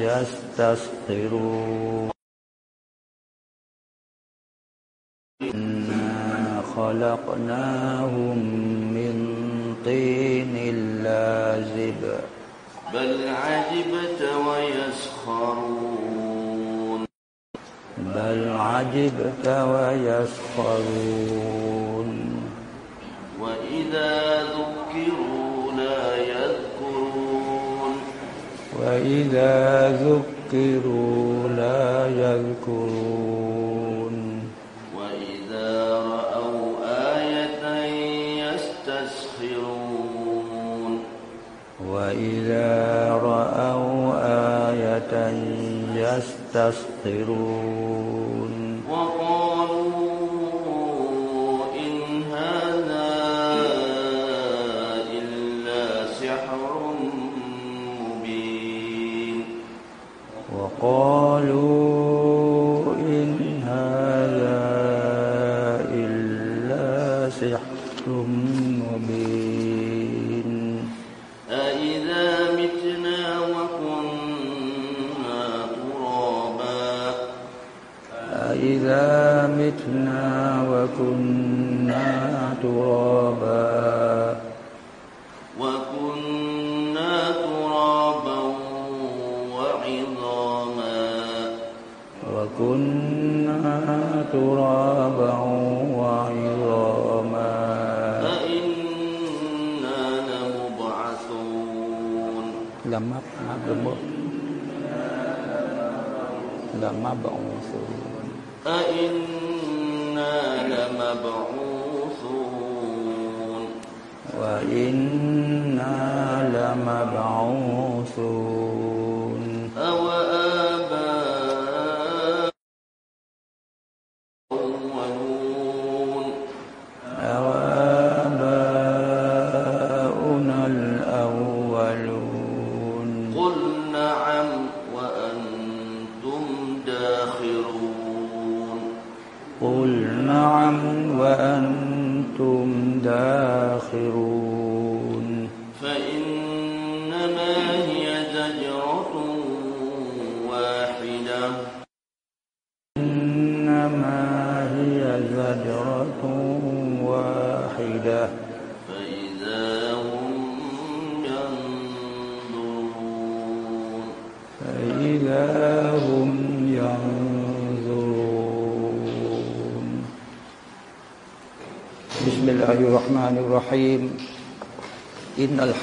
يستسخرون إنا خلقناهم من طين لازب. بل عجبت ويسخرون. بل عجبت ويسخرون. وإذا ذكروا لا يذكرون وإذا ذكروا لا يذكرون. وإذا رأوا آية يستسخرون. وإذا رأوا آية يستسخرون. وقالوا إن هذا إلا سحر مبين. أإذا متنا وكنا ترابا. أإذا متنا وكنا ترابا. ترابا وعظاما. أإنا لمبعثون. لما لما بعوثون أإنا لمبعوثون. وإنا لمبعوثون.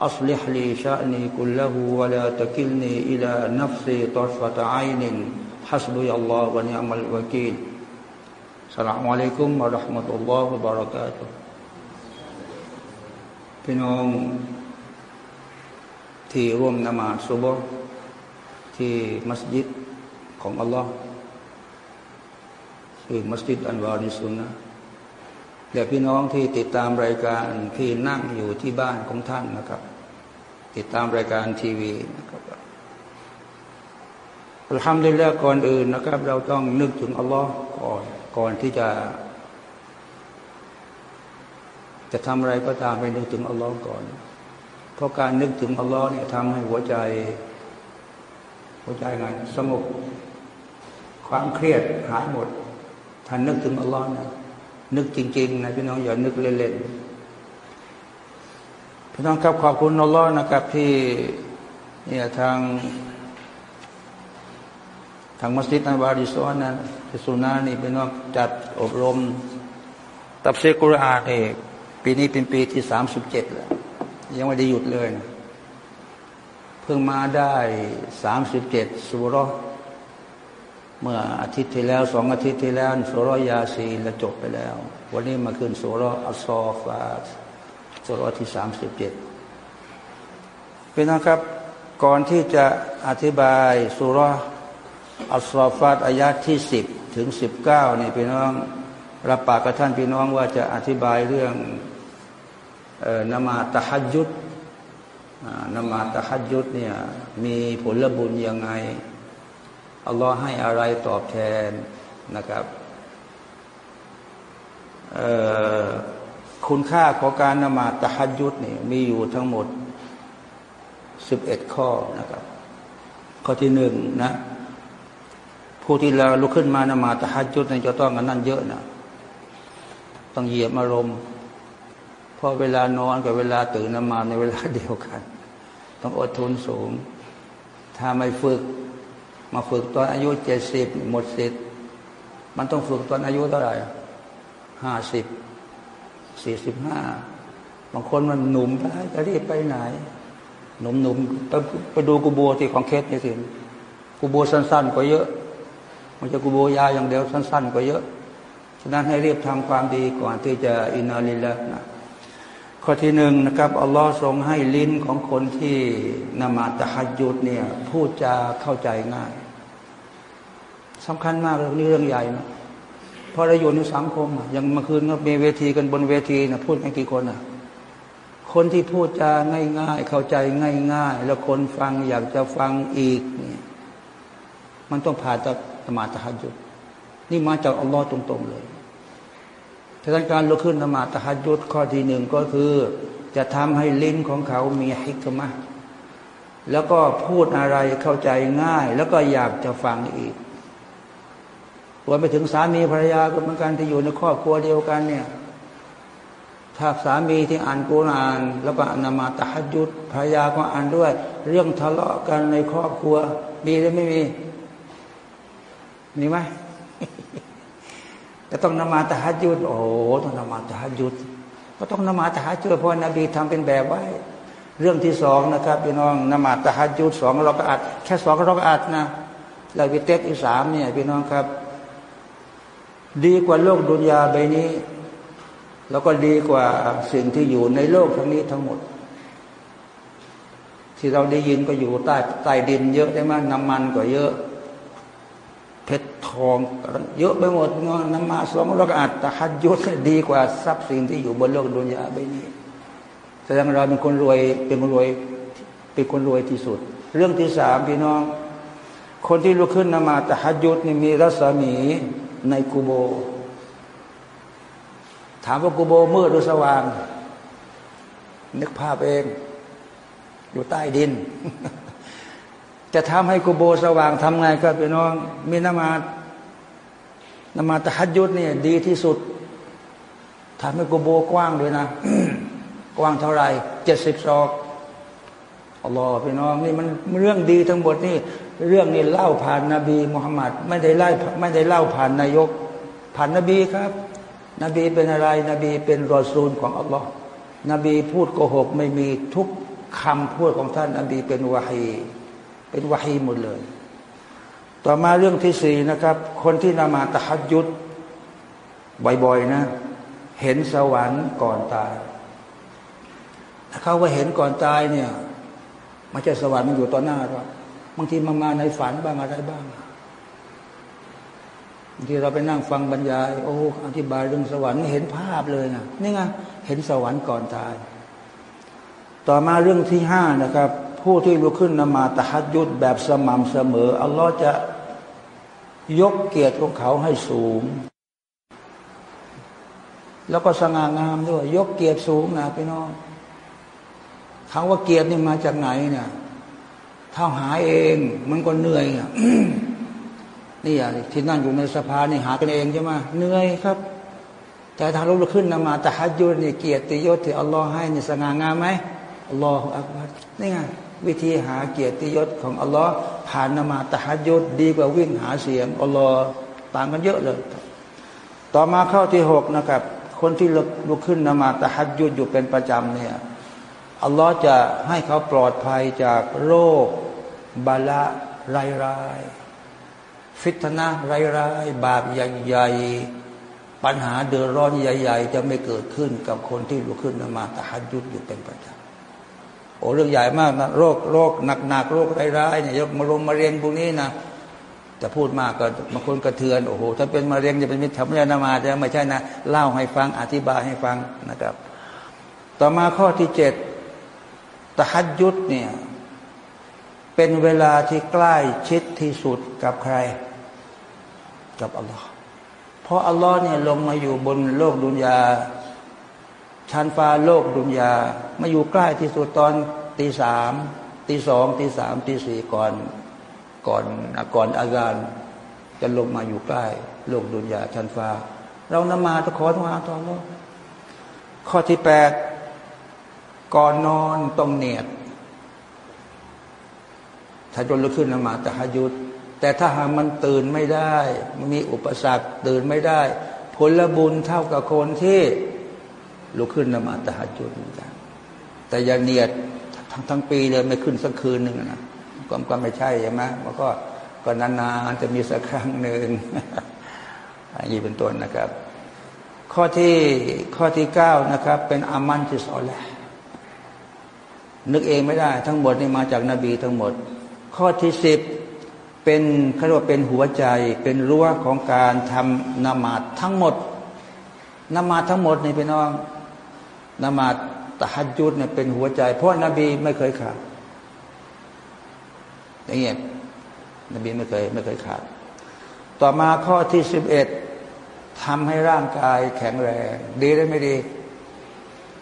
أصلح لي شأني كله ولا تكلني إلى نفسي طرفة عين حسبي الله ونعم الوكيل السلام عليكم ورحمة الله وبركاته พี่น้องที่ร่วมนมาศซุบฮ์ที่มัสยิดของอัลลอฮ์คือมัสยิดอันวาริสุนนะ และพี่น้องที่ติดตามรายการที่นั่งอยู่ที่บ้านของท่านนะครับ ติดตามรายการทีวีนะครับอัลฮัมดุลิลละก่อนอื่นนะครับ เราต้องนึกถึงอัลลอฮ์ก่อนก่อนที่จะ จะทำอะไรก็ตามไปนึกถึงอัลลอฮ์ก่อน เพราะการนึกถึงอัลลอฮ์เนี่ยทำให้หัวใจ หัวใจไงสงบความเครียดหายหมดท่านนึกถึงอัลลอฮ์นะ นึกจริง ๆ นะพี่น้องอย่านึกเล่นๆพี่น้องครับขอบคุณอัลลอฮ์นะครับที่เนี่ยทางทางมัสยิดนบาริซอนนะที่สุนานี่พี่น้องจัดอบรม ตับเซกุรอานเอกปีนี้เป็นปีที่สามสิบเจ็ดแล้ว ยังไม่ได้หยุดเลยนะเพิ่งมาได้สามสิบเจ็ดสุรอ เมื่ออาทิตย์ที่แล้วสองอาทิตย์ที่แล้วสุรยาซีแล้วจบไปแล้ว วันนี้มาขึ้นสุรอัลซอฟาสุรที่สามสิบเจ็ดเป็นนะครับ ก่อนที่จะอธิบายสุรอัลซอฟาตอายะที่สิบถึงสิบเก้านี่พี่น้องรับปากกับท่านพี่น้องว่าจะอธิบายเรื่องนมาตะฮัดยุดนมาตะฮัดยุดเนี่ยมีผลบุญยังไง อัลลอฮ์ให้อะไรตอบแทนนะครับคุณค่าของการนมาตะฮัดยุดนี่มีอยู่ทั้งหมดสิบเอ็ดข้อนะครับ ข้อที่หนึ่งนะ ผู้ที่เราลุกขึ้นมานมาตะฮัดยุดนี่จะต้องกันนั่นเยอะนะต้องเหยียบอารมณ์เพราะเวลานอนกับเวลาตื่นนมาในเวลาเดียวกัน ต้องอดทนสูง ถ้าไม่ฝึก มาฝึกตอนอายุเจ็ดสิบหมดสิทธิ์มันต้องฝึกตอนอายุเท่าไหร่ห้าสิบสี่สิบห้าบางคนมันหนุ่มไปจะรีบไปไหน หนุ่มหนุ่มไปไปดูกูโบที่ของเคสนี่สิกูโบสั้น ๆกว่าเยอะมันจะกูโบยาอย่างเดียวสั้น ๆกว่าเยอะฉะนั้นให้รีบทำความดีก่อนที่จะอินาลิละนะข้อที่หนึ่งนะครับอัลลอฮ์ทรงให้ลิ้นของคนที่นมาตะฮัดยุดเนี่ยพูดจาเข้าใจง่าย สำคัญมากเรื่องนี้เรื่องใหญ่นะพอเราอยู่ในสังคมอย่างเมื่อคืนก็มีเวทีกันบนเวทีนะพูดกันกี่คนอะ คนที่พูดจาง่าย ๆ เข้าใจง่าย ๆ แล้วคนฟังอยากจะฟังอีกนี่มันต้องผ่านจากสมาตะฮัดยุดนี่มาจากอัลลอฮ์ตรง ๆ เลยทางการลุกขึ้นนมาตะฮัดยุดข้อที่หนึ่งก็คือ จะทำให้ลิ้นของเขามีฮิกมะแล้วก็พูดอะไรเข้าใจง่าย แล้วก็อยากจะฟังอีก รวมไปถึงสามีภรรยาก็เหมือนกันที่อยู่ในครอบครัวเดียวกันเนี่ยถ้าสามีที่อ่านกุราน แล้วก็นมาตะฮัดยุดภรรยาก็อ่านด้วย เรื่องทะเลาะกันในครอบครัว มีหรือไม่มี มีไหมจะต้องนมาตะฮัดยุดโอ้ต้องนมาตะฮัดยุดก็ต้องนมาตะฮัดยุดเพราะนบีทำเป็นแบบไว้ เรื่องที่สองนะครับพี่น้องนมาตะฮัดยุดสองเราก็อัดแค่สองเราก็อัดนะเราไปเต็กอีสามเนี่ยพี่น้องครับ ดีกว่าโลกดุนยาใบนี้ แล้วก็ดีกว่าสิ่งที่อยู่ในโลกทั้งนี้ทั้งหมด ที่เราได้ยินก็อยู่ใต้ใต้ดินเยอะได้มากน้ำมันก็เยอะ เพชรทองเยอะไปหมดเงินน้ำมาสองเราก็อาจตะฮัดยุดดีกว่าทรัพย์สินที่อยู่บนโลกดุนยาใบนี้แสดงเราเป็นคนรวยเป็นคนรวยเป็นคนรวยที่สุด เรื่องที่สามพี่น้อง คนที่ลุกขึ้นนมาตะฮัดยุดนี่มีรัศมี ในกูโบ ถามว่ากูโบมืดหรือสว่าง นึกภาพเอง อยู่ใต้ดิน จะทำให้กูโบสว่างทำไงก็พี่น้อง มีนมานมาตะฮัดยุดเนี่ยดีที่สุดทำให้กูโบกว้างด้วยนะ กว้างเท่าไรเจ็ดสิบศอกอัลลอฮ์พี่น้องนี่มันเรื่องดีทั้งหมดนี่ เรื่องนี้เล่าผ่านนาบีมุฮัมมัดไม่ได้ไล่ไม่ได้เล่าผ่านนายก ผ่านนบีครับ นบีเป็นอะไร นบีเป็นรอซูลของอัลลอฮ์นบีพูดโกหกไม่มีทุกคำพูดของท่านนบีเป็นวาฮีเป็นวาฮีหมดเลย ต่อมาเรื่องที่สี่นะครับ คนที่นมาตะฮัดยุดบ่อยๆนะ เห็นสวรรค์ก่อนตายถ้าเขาว่าเห็นก่อนตายเนี่ยม่ใช่สวรรค์มันอยู่ต่อหน้าหรอ บางทีมามาในฝันบ้างอะไรบ้างบางทีเราไปนั่งฟังบรรยาย โอ้อธิบายเรื่องสวรรค์เห็นภาพเลยนะนี่ไงเห็นสวรรค์ก่อนตาย ต่อมาเรื่องที่ห้านะครับ ผู้ที่ลุกขึ้นนมาตะฮัดยุดแบบสม่ำเสมออัลลอฮ์จะยกเกียรติของเขาให้สูง แล้วก็สง่างามด้วย ยกเกียรติสูงนะพี่น้องคำว่าเกียรตินี่มาจากไหนเนี่ย ถ้าหาเองมันก็เหนื่อยนี่อะที่นั่งอยู่ในสภานี่หากันเองใช่ไหมเหนื่อยครับ แต่ถ้าลุกขึ้นนมาตะฮัดยุดนี่เกียรติยศที่อัลลอฮ์ให้นี่สง่างามไหมอัลลอฮฺอักบัรนี่ไงวิธีหาเกียรติยศของอัลลอฮ์ผ่านนมาตะฮัดยุดดีกว่าวิ่งหาเสียงอัลลอฮ์ต่างกันเยอะเลย ต่อมาเข้าที่หกนะครับ คนที่ลุกขึ้นนมาตะฮัดยุดอยู่เป็นประจำเนี่ย อัลลอฮ์จะให้เขาปลอดภัยจากโรคบาละไรไรฟิตนะไรไรบาปใหญ่ๆปัญหาเดือดร้อนใหญ่ ๆ จะไม่เกิดขึ้นกับคนที่ลุกขึ้นนมาตะฮัดยุดอยู่เป็นประจำโอ้เรื่องใหญ่มากนะโรคโรคหนักๆโรคไรๆเนี่ยยกมาลงมาเรียนพวกนี้นะจะพูดมากก็บางคนกระเทือนโอ้โหถ้าเป็นมะเร็งจะเป็นมิตรธรรมนามาจะไม่ใช่นะเล่าให้ฟังอธิบายให้ฟังนะครับ ต่อมาข้อที่เจ็ด ตะฮัดยุดเนี่ยเป็นเวลาที่ใกล้ชิดที่สุดกับใคร กับอัลลอฮ์เพราะอัลลอฮ์เนี่ยลงมาอยู่บนโลกดุนยาชั้นฟ้าโลกดุนยามาอยู่ใกล้ที่สุดตอนตีสามตีสองตีสามตีสี่ก่อนก่อนก่อนอาการจะลงมาอยู่ใกล้ โลกดุนยาชั้นฟ้า เรานมาตะขอทุกอาตอนโลกข้อที่แปด ก่อนนอนต้องเนียดถ้าจนลุกขึ้นนมาตะฮยุด แต่ถ้าหากมันตื่นไม่ได้มีอุปสรรคตื่นไม่ได้ ผลบุญเท่ากับคนที่ลุกขึ้นนมาตะฮยุดเหมือนกันแต่อย่าเนียดทั้งทั้งปีเลยไม่ขึ้นสักคืนหนึ่งนะก็ก็ไม่ใช่ใช่ไหมมันก็ก็นานๆจะมีสักครั้งหนึ่งอันนี้เป็นต้นนะครับ ข้อที่ข้อที่เก้านะครับ เป็นอามันที่สอนแหละ นึกเองไม่ได้ ทั้งหมดนี่มาจากนาบีทั้งหมด ข้อที่สิบเป็นเขาเรียกว่าเป็นหัวใจเป็นรั้วของการทำนมาดทั้งหมดนมาดทั้งหมดนี่เป็นน้องนมาดตะฮัดยุดเนี่ยเป็นหัวใจ เพราะนบีไม่เคยขาดอย่างเงี้ยนบีไม่เคยไม่เคยขาด ต่อมาข้อที่สิบเอ็ดทำให้ร่างกายแข็งแรง ดีได้ไม่ดี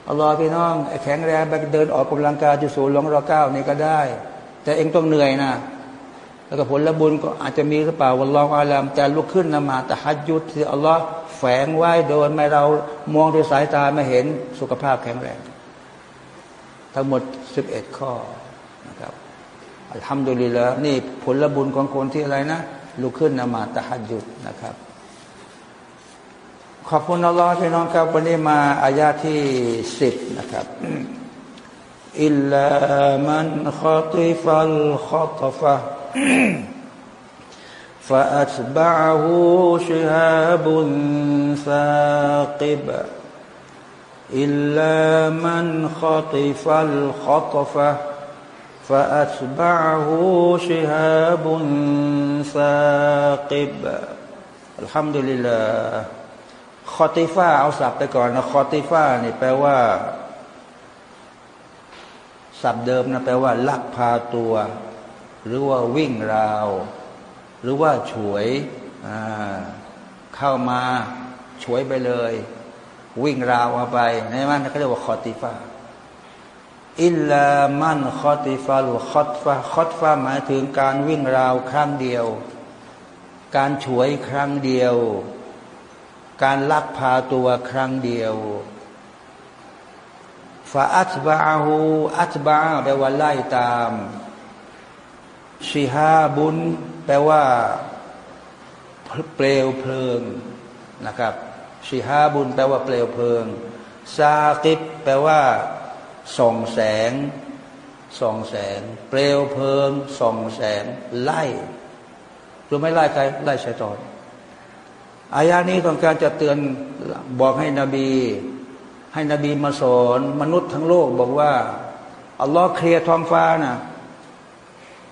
อัลลอฮ์พี่น้องแข็งแรงไปเดินออกกำลังกายที่ศูนย์หลวงรอเก้านี่ก็ได้ แต่เองต้องเหนื่อยนะ แล้วก็ผลละบุญก็อาจจะมีหรือเปล่าวันลองอาลามแต่ลุกขึ้นนมาแต่ฮัจยุดที่อัลลอฮ์แฝงไว้โดยไม่เรามองด้วยสายตาไม่เห็นสุขภาพแข็งแรง ทั้งหมดสิบเอ็ดข้อนะครับทำดุลิละนี่ผลบุญของคนที่อะไรนะลุกขึ้นนมาตะฮัจยุดนะครับ ขอบคุณอัลลอฮ์พี่น้องครับวันนี้มาอายาที่สิบนะครับอิลลามันขัติฟัลขัตฟะ فأتبعه شهاب ثاقب إلا من خطف الخطفة فأتبعه شهاب ثاقب الحمد لله คอติฟ้าเอาศัพท์ไปก่อนนะคอติฟ้านี่แปลว่าศัพท์เดิมนะแปลว่า ลักพาตัว หรือว่าวิ่งราว หรือว่าฉวยเข้ามาฉวยไปเลย วิ่งราวเอาไปในมันเขาเรียกว่าคอติฟ้าอิลลามันคอติฟาลุคอตฟาคอตฟาหมายถึงการวิ่งราวครั้งเดียว การฉวยครั้งเดียว การลักพาตัวครั้งเดียวฟาอัตบาหูอัตบาแปลว่าไล่ตาม ชิฮาบุญแปลว่าเปลวเพลิงนะครับชิฮาบุญแปลว่าเปลวเพลิง ซากิบแปลว่า ส่องแสง ส่องแสง เปลวเพลิง ส่องแสง ไล่รู้ไหมไล่ใครไล่ชัยตอน อายานี้ต้องการจะเตือนบอกให้นบี ให้นบีมาสอนมนุษย์ทั้งโลกบอกว่าอัลลอฮ์เคลียร์ท้องฟ้านะ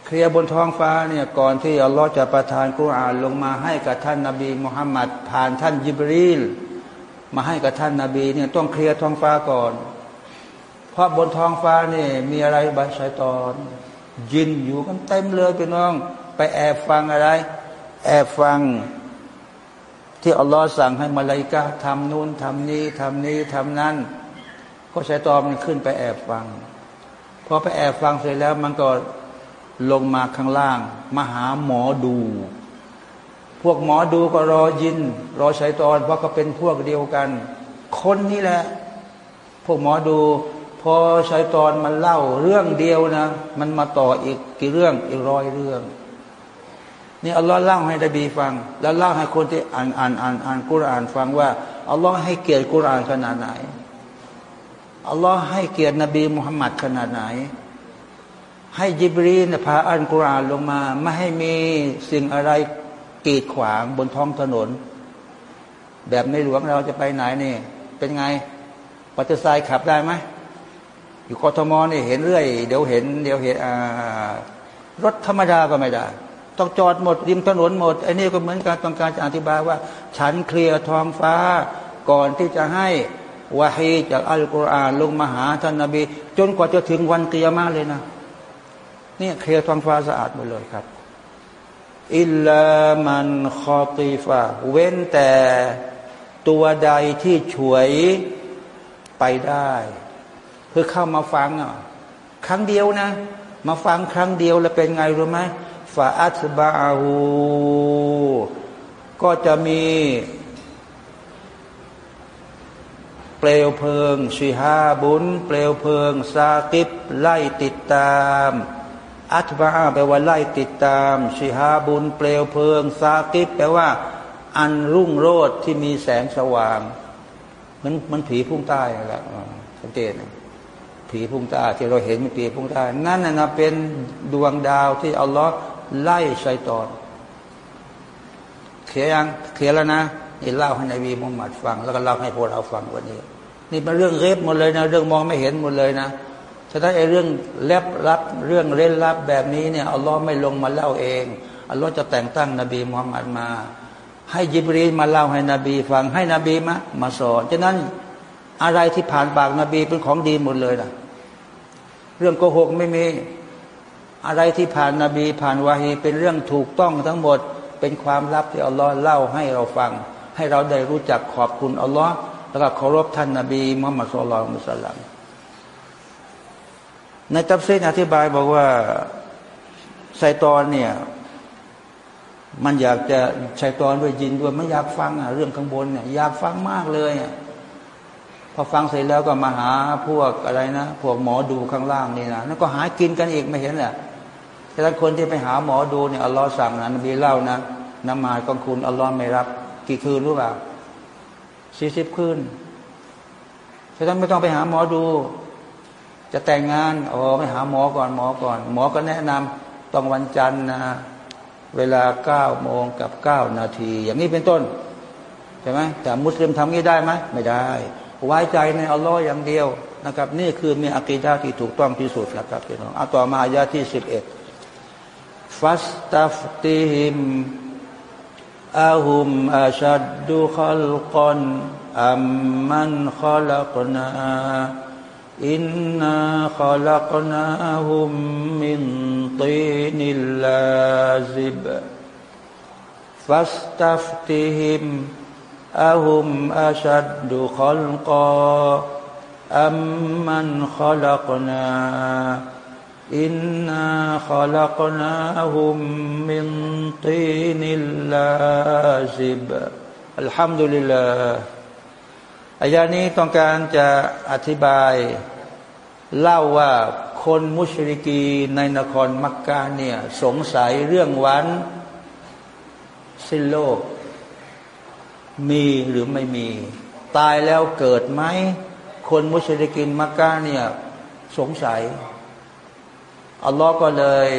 เคลียร์บนท้องฟ้าเนี่ยก่อนที่อัลลอฮ์จะประทานกุรอานลงมาให้กับท่านนบีมุฮัมมัดผ่านท่านยิบรีลมาให้กับท่านนบีเนี่ยต้องเคลียร์ท้องฟ้าก่อน เพราะบนท้องฟ้านี่มีอะไรบางชายตอนยินอยู่กันเต็มเลยพี่น้อง ไปแอบฟังอะไร แอบฟัง ที่อัลลอฮ์สั่งให้มาลายกาทำนู่นทำนี้ทำนี้ทำนั้น ก็ใช้ตอมันขึ้นไปแอบฟังพอไปแอบฟังเสร็จแล้วมันก็ลงมาข้างล่าง มาหาหมอดู พวกหมอดูก็รอยิน รอใช้ตอนเพราะก็เป็นพวกเดียวกัน คนนี่แหละ พวกหมอดู พอใช้ตอนมันเล่าเรื่องเดียวนะ มันมาต่ออีกกี่เรื่องอีกร้อยเรื่อง นี่อัลลอฮ์เล่าให้ดบีฟัง แล้วเล่าให้คนที่อ่านอ่านอ่านอ่านกุรอานฟังว่าอัลลอฮ์ให้เกียรติกุรอานขนาดไหนอัลลอฮ์ให้เกียรตินบีมุฮัมมัดขนาดไหน ให้ยิบรีนพาอ่านกุรอานลงมา ไม่ให้มีสิ่งอะไรกีดขวางบนท้องถนน แบบในหลวงเราจะไปไหนนี่ เป็นไงปัตตายขับได้ไหมอยู่กทมนี่เห็นเรื่อย เดี๋ยวเห็น เดี๋ยวเห็นรถธรรมดาก็ไม่ได้ ต้องจอดหมดริมถนนหมดไอ้นี่ก็เหมือนการต้องการจะอธิบายว่า ฉันเคลียร์ท้องฟ้าก่อนที่จะให้วาฮีจากอัลกุรอานลงมาหาท่านนาบี จนกว่าจะถึงวันเกียรมาเลยนะนี่เคลียร์ท้องฟ้าสะอาดหมดเลยครับ อิลลามันคอตีฟาเว้นแต่ตัวใดที่ช่วยไปได้เพื่อเข้ามาฟังอะครั้งเดียวนะ มาฟังครั้งเดียวแล้วเป็นไงรู้ไหม ฟาอัตบาหูก็จะมีเปลวเพลิงชีฮาบุญเปลวเพลิงซากิบไล่ติดตาม อัตบาแปลว่าไล่ติดตามชีฮาบุญเปลวเพลิงซากิบแปลว่า อันรุ่งโรดที่มีแสงสว่างมันมันผีพุ่งใต้แหละสังเกตผีพุ่งใต้ที่เราเห็นมันผีพุ่งใต้นั่นนะเป็นดวงดาวที่อัลลอฮ์ ไล่ชัยตอนเขียยังเขียนแล้วนะนี่เล่าให้นบีมุฮัมมัดฟัง แล้วก็เล่าให้พวกเราฟังวันนี้ นี่เป็นเรื่องเร็บหมดเลยนะ เรื่องมองไม่เห็นหมดเลยนะฉะนั้นไอ้เรื่องแลบลับเรื่องเล่นลับแบบนี้เนี่ยอัลลอฮ์ไม่ลงมาเล่าเองอัลลอฮ์จะแต่งตั้งนบีมุฮัมมัดมา ให้ยิบรีมาเล่าให้นบีฟังให้นบีมามาสอนฉะนั้นอะไรที่ผ่านปากนบีเป็นของดีหมดเลยนะเรื่องโกหกไม่มี อะไรที่ผ่านนาบีผ่านวาฮีเป็นเรื่องถูกต้องทั้งหมด เป็นความลับที่อัลลอฮ์เล่าให้เราฟัง ให้เราได้รู้จักขอบคุณอัลลอฮ์แล้วก็เคารพท่านนาบีมุฮัมมัดสุลลัลมุสลัมในตัฟซีรอธิบายบอกว่าชัยฏอนเนี่ยมันอยากจะชัยฏอนด้วยญินด้วยไม่อยากฟังอะเรื่องข้างบนเนี่ยอยากฟังมากเลยพอฟังเสร็จแล้วก็มาหาพวกอะไรนะ พวกหมอดูข้างล่างนี่นะนั่นก็หากินกันอีกไม่เห็นแหละ ฉะนั้นคนที่ไปหาหมอดูเนี่ยอัลลอฮ์สั่งนะนบีเล่านะนมาซของคุณอัลลอฮ์ไม่รับ กี่คืนรู้เปล่าสี่สิบคืนฉะนั้นไม่ต้องไปหาหมอดู จะแต่งงานอ๋อไปหาหมอก่อนหมอก่อน หมอก็แนะนำต้องวันจันทร์นะเวลาเก้าโมงกับเก้านาที อย่างนี้เป็นต้นใช่ไหมแต่มุสลิมทำงี้ได้ไหมไม่ได้ ไว้ใจในอัลลอฮ์อย่างเดียวนะครับ นี่คือมีอักีดาที่ถูกต้องที่สุดนะครับพี่น้องเอาต่อมาอายาที่สิบเอ็ด ฟัสตัฟติหิมอาหุมอาชัดดุขลกอนอัมมันขลักนาอินนาขลักนาหุมมินตีนิลลาซิบฟัสตัฟติหิมอาหุมอาชัดดุขลกออัมมันขลักนา إنا خلقناهم من طين لازب الحمد لله อายานี้ต้องการจะอธิบาย เล่าว่าคนมุชริกีในนครมักกะเนี่ยสงสัยเรื่องวัน สิ้นโลก มีหรือไม่มี ตายแล้วเกิดไหม คนมุชริกินมักกะเนี่ยสงสัย อัลลอฮ์ก็เลย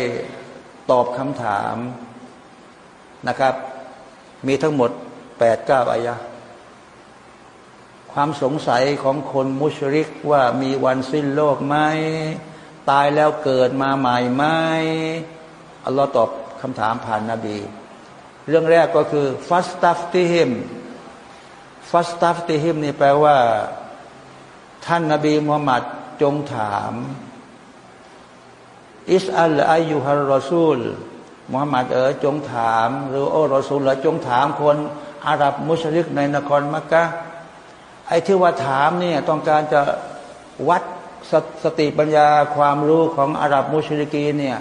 ตอบคำถามนะครับ มีทั้งหมดแปดเก้าอายะความสงสัยของคนมุชริกว่ามีวันสิ้นโลกไหมตายแล้วเกิดมาใหม่ไหมอัลลอฮ์ตอบคำถามผ่านนาบี เรื่องแรกก็คือฟัสตัฟติฮิมฟัสตัฟติฮิมนี่แปลว่า ท่านนาบีมุฮัมมัดจงถาม อิสอัลอายุฮารรอซูลมุฮัมมัดเอ๋ยจงถาม หรือโอ้รอซูลหรือจงถามคนอาหรับมุชริกในนครมักกะไอ้ที่ว่าถามเนี่ยต้องการจะวัดสสติปัญญาความรู้ของอาหรับมุชริกีเนี่ย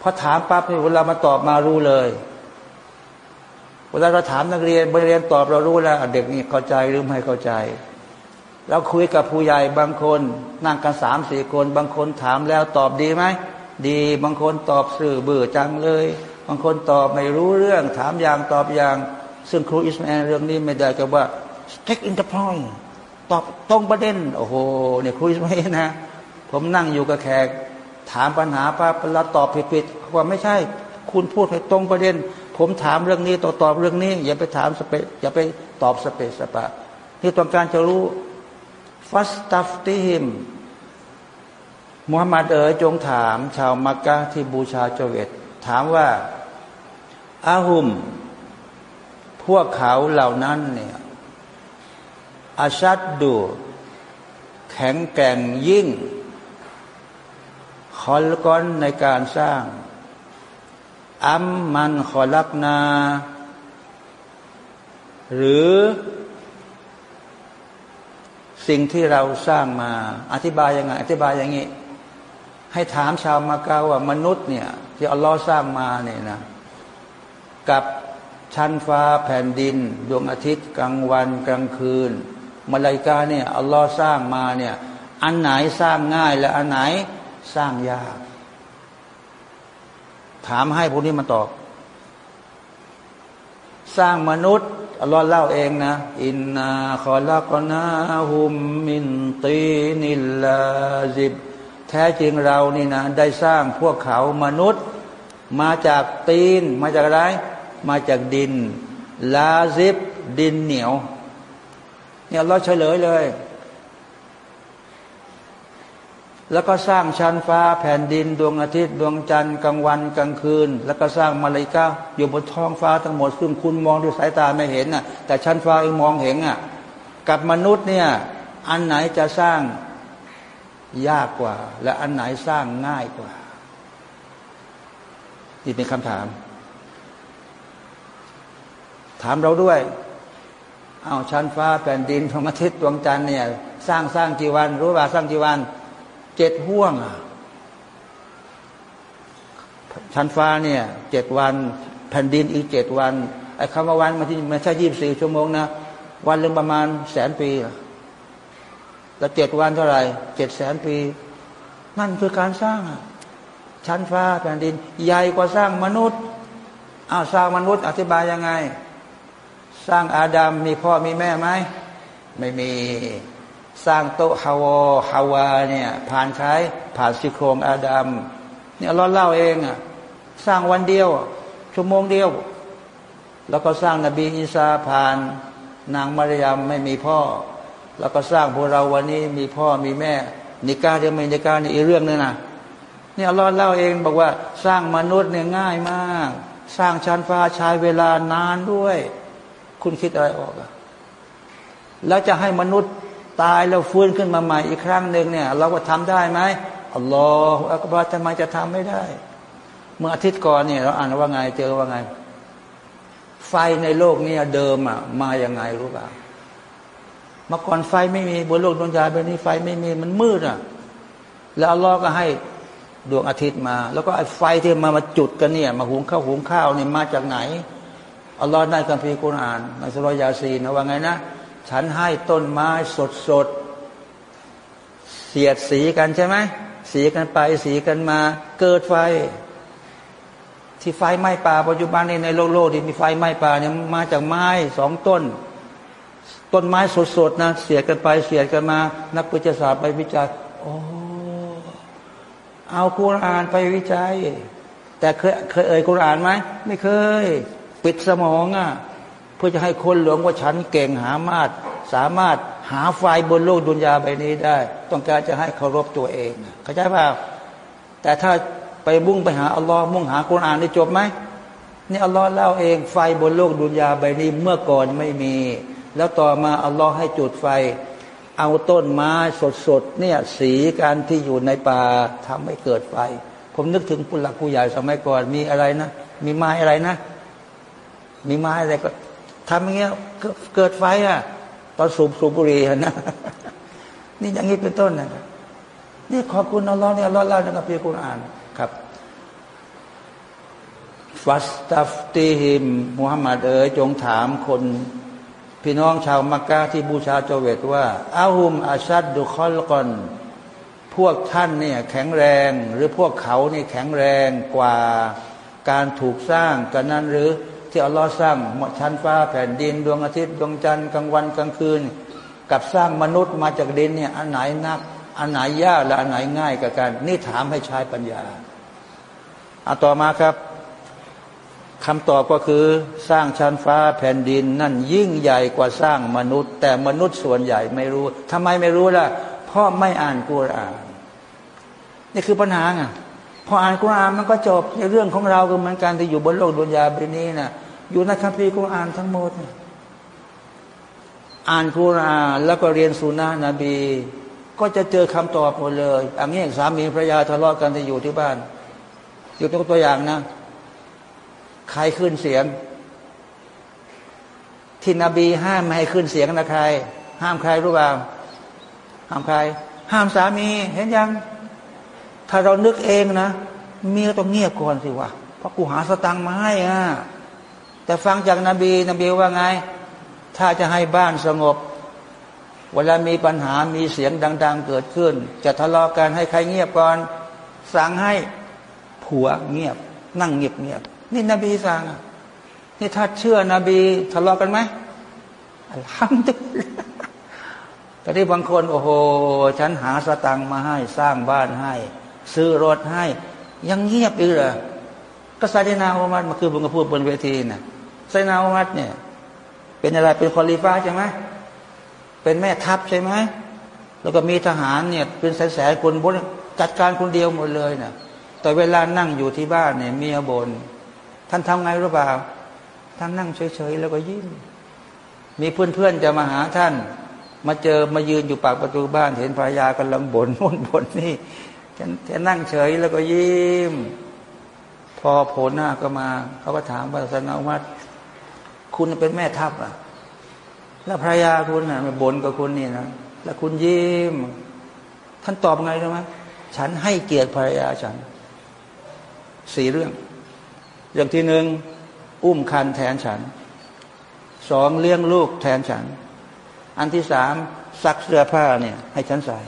พอถามปั๊บเวลามาตอบมารู้เลย เวลาเราถามนักเรียนนักเรียนตอบเรารู้แล้วเด็กนี่เข้าใจหรือไม่เข้าใจ เราคุยกับผู้ใหญ่บางคนนั่งกันสามสี่คน บางคนถามแล้วตอบดีไหมดีบางคนตอบสื่อเบื่อจังเลย บางคนตอบไม่รู้เรื่อง ถามอย่างตอบอย่าง ซึ่งครูอิสมาอลเรื่องนี้ไม่ได้กับว่า take in the point ตอบตรงประเด็น โอ้โหเนี่ยครูอิสมาอลนะ ผมนั่งอยู่กับแขก ถามปัญหาปั๊บเราตอบผิดๆว่าไม่ใช่ คุณพูดให้ตรงประเด็น ผมถามเรื่องนี้ตอบตอบเรื่องนี้ อย่าไปถามสเปอย่าไปตอบสเปสปะนี่ต้องการจะรู้ ฟัสตัฟติฮิมมุฮัมมัดเอ๋ยจงถาม ชาวมักกะที่บูชาเจเวตถามว่าอาหุม พวกเขาเหล่านั้นเนี่ยอาชัดดู แข็งแกร่งยิ่งคอลก้อนในการสร้าง อัมมันขอลักนา หรือ สิ่งที่เราสร้างมาอธิบายยังไงอธิบายอย่างนี้ให้ถามชาวมาเกาว่ามนุษย์เนี่ยที่อัลลอฮ์สร้างมาเนี่ยนะกับชั้นฟ้าแผ่นดิน ดวงอาทิตย์ กลางวันกลางคืนมาลายกาเนี่ยอัลลอฮ์สร้างมาเนี่ยอันไหนสร้างง่ายและอันไหนสร้างยาก ถามให้พวกนี้มาตอบ สร้างมนุษย์ อัลลอฮ์เล่าเองนะ อินนาขอลักนาฮุมมินตีนิลาซิบ แท้จริงเรานี่นะ ได้สร้างพวกเขามนุษย์ มาจากตีน มาจากอะไร มาจากดิน ลาซิบ ดินเหนียว เนี่ยเราเฉลยเลย แล้วก็สร้างชั้นฟ้าแผ่นดิน ดวงอาทิตย์ ดวงจันทร์กลางวันกลางคืน แล้วก็สร้างมาลายกาอยู่บนท้องฟ้าทั้งหมดซึ่งคุณมองด้วยสายตาไม่เห็นน่ะแต่ชั้นฟ้าเองมองเห็นอะกับมนุษย์เนี่ยอันไหนจะสร้างยากกว่า และอันไหนสร้างง่ายกว่านี่เป็นคำถาม ถามเราด้วยเอาชั้นฟ้าแผ่นดินดวงอาทิตย์ดวงจันทร์เนี่ย สร้างสร้างกี่วัน รู้ว่าสร้างกี่วัน เจ็ดห่วงอะชั้นฟ้าเนี่ยเจ็ดวัน แผ่นดินอีกเจ็ดวันไอ้คำว่าวันมันที่มันใช่ยี่บสี่ชั่วโมงนะ วันหนึ่งประมาณแสนปีแล้วเจ็ดวันเท่าไหร่เจ็ดแสนปี นั่นคือการสร้างชั้นฟ้าแผ่นดิน ใหญ่กว่าสร้างมนุษย์อ้าวสร้างมนุษย์ อธิบายยังไง สร้างอาดัมมีพ่อมีแม่ไหมไม่มี สร้างโต๊ะฮาวอฮาวาเนี่ยผ่านใช้ผ่านสิโครงอาดัมเนี่ยเราเล่าเองอะสร้างวันเดียว ชั่วโมงเดียว แล้วก็สร้างนบีอีสาผ่าน นางมารยามไม่มีพ่อ แล้วก็สร้างพวกเราวันนี้มีพ่อมีแม่ นิกาเดียวไม่นิกานี่อีเรื่องนึงนะเนี่ยเราเล่าเองบอกว่าสร้างมนุษย์เนี่ยง่ายมาก สร้างชั้นฟ้าใช้เวลานานด้วย คุณคิดอะไรออกอะแล้วจะให้มนุษย์ ตายแล้วฟื้นขึ้นมาใหม่อีกครั้งหนึ่งเนี่ยเราก็ทำได้ไหมอัลลอฮฺอักบารทำไมจะทำไม่ได้ เมื่ออาทิตย์ก่อนเนี่ยเราอ่านว่าไงเจอว่าไง ไฟในโลกนี้เดิมอะมาอย่างไงรู้ป่ะเมื่อก่อนไฟไม่มีบนโลกดวงจันทร์แบบนี้ไฟไม่มีมันมืดอะ แล้วอัลลอฮ์ก็ให้ดวงอาทิตย์มา แล้วก็ไอ้ไฟที่มามาจุดกันเนี่ย มาหุงข้าวหุงข้าวเนี่ยมาจากไหนอัลลอฮ์ได้คัมภีกุรอานในสุรยาซีนะว่าไงนะ ฉันให้ต้นไม้สดสดเสียดสีกันใช่ไหมสีกันไปสีกันมา เกิดไฟ ที่ไฟไหม้ป่าปัจจุบันนี้ในโลกโลกที่มีไฟไหม้ป่าเนี่ยมาจากไม้สองต้น ต้นไม้สดๆนะเสียดกันไปเสียดกันมา นักวิทยาศาสตร์ไปวิจัยโอ้เอาคุรานไปวิจัย แต่เคยเคยเอ่ยคุรานไหมไม่เคย ปิดสมองอะ เพื่อจะให้คนหลงว่าฉันเก่งหามาดสามารถหาไฟบนโลกดุนยาใบนี้ได้ ต้องการจะให้เคารพตัวเองเข้าใจป่าแต่ถ้าไปมุ่งไปหาอัลลอฮ์มุ่งหาคุรานได้จบไหมนี่อัลลอฮ์เล่าเองไฟบนโลกดุนยาใบนี้เมื่อก่อนไม่มี แล้วต่อมาอัลลอฮ์ให้จุดไฟ เอาต้นไม้สดๆเนี่ยสีการที่อยู่ในป่าทำให้เกิดไฟ ผมนึกถึงผู้หลักผู้ใหญ่สมัยก่อนมีอะไรนะ มีไม้อะไรนะ มีไม้อะไรก็ ทำอย่างเงี้ยเกิดไฟอะตอนสูบสูบบุหรี่นะนี่อย่างนี้เป็นต้นนะนี่ขอบคุณอัลลอฮ์เนี่ยอัลลอฮ์เล่าในคัมภีร์กุรอานครับฟัสตัฟตีฮิมมุฮัมมัดเอ๋ยจงถามคน พี่น้องชาวมักกะที่บูชาเจเวตว่าอาหุมอาชัดดุคอลกอนพวกท่านเนี่ยแข็งแรง หรือพวกเขานี่แข็งแรงกว่าการถูกสร้างกันนั้นหรือ ที่อัลลอฮ์สร้างชั้นฟ้าแผ่นดินดวงอาทิตย์ดวงจันทร์กลางวันกลางคืน กับสร้างมนุษย์มาจากดินเนี่ยอันไหนนัก อันไหนยากและอันไหนง่ายกับกันนี่ถามให้ใช้ปัญญาเอาต่อมาครับคำตอบก็คือสร้างชั้นฟ้าแผ่นดินนั่นยิ่งใหญ่กว่าสร้างมนุษย์ แต่มนุษย์ส่วนใหญ่ไม่รู้ทำไมไม่รู้ล่ะเพราะไม่อ่านกุรอาน นี่คือปัญหาไงพออ่านกุรอานมันก็จบในเรื่องของเราก็เหมือนกันที่อยู่บนโลกดุนยาบนี้นะ่ะ อยู่ในคัมภีร์กุรอานทั้งหมด อ่านกุรอานแล้วก็เรียนสุนานะนบี ก็จะเจอคำตอบหมดเลยอันนี้สามีภรรยาทะเลาะกันที่อยู่ที่บ้านอยู่ตัวตัวอย่างนะใครขึ้นเสียง ที่นบีห้ามไม่ให้ขึ้นเสียงนะใคร ห้ามใครรู้เปล่าห้ามใคร ห้ามสามีเห็นยัง ถ้าเรานึกเองนะเมียต้องเงียบก่อนสิวะเพราะกูหาสตังค์มาให้อะ แต่ฟังจากนบีนบีว่าไง ถ้าจะให้บ้านสงบ เวลามีปัญหามีเสียงดัง ๆ เกิดขึ้น จะทะเลาะกันให้ใครเงียบก่อน สั่งให้ผัวเงียบ นั่งเงียบเงียบนี่นบีสั่งนี่ถ้าเชื่อนบีทะเลาะกันไหมอัลฮัมดุลิลแต่ที่บางคนโอ้โห ฉันหาสตังมาให้สร้างบ้านให้ ซื้อรถให้ ยังเงียบอีกเหรอก็ไซนาอุมัดมาคือบุญกพูดบนเวทีนะ่ะ ไซนาอุมัดเนี่ย เป็นอะไรเป็นคอลีฟ้าใช่ไหมเป็นแม่ทัพใช่ไหมแล้วก็มีทหารเนี่ย เป็นแสนๆคนบนจัดการคนเดียวหมดเลยนะ่ะแต่เวลานั่งอยู่ที่บ้านเนี่ยเมียบน ท่านทำไงรู้เปล่าท่านนั่งเฉยๆแล้วก็ยิ้มมีเพื่อนๆจะมาหาท่าน มาเจอมายืนอยู่ปากประตูบ้าน เห็นภรรยากำลังบ่นน่นบ่นนี่จะนั่งเฉยแล้วก็ยิ้ม พอโผล่หน้าก็มา เขาก็ถามว่าสนาวัด คุณเป็นแม่ทัพอะ แล้วภรรยาคุณน่ะมาบ่นกับคุณนี่นะแล้วคุณยิ้มท่านตอบไงรู้ไหมฉันให้เกียรติภรรยาฉันสี่เรื่อง อย่างที่หนึ่งอุ้มคันแทนฉันสองเลี้ยงลูกแทนฉัน อันที่สามซักเสื้อผ้าเนี่ยให้ฉันใส่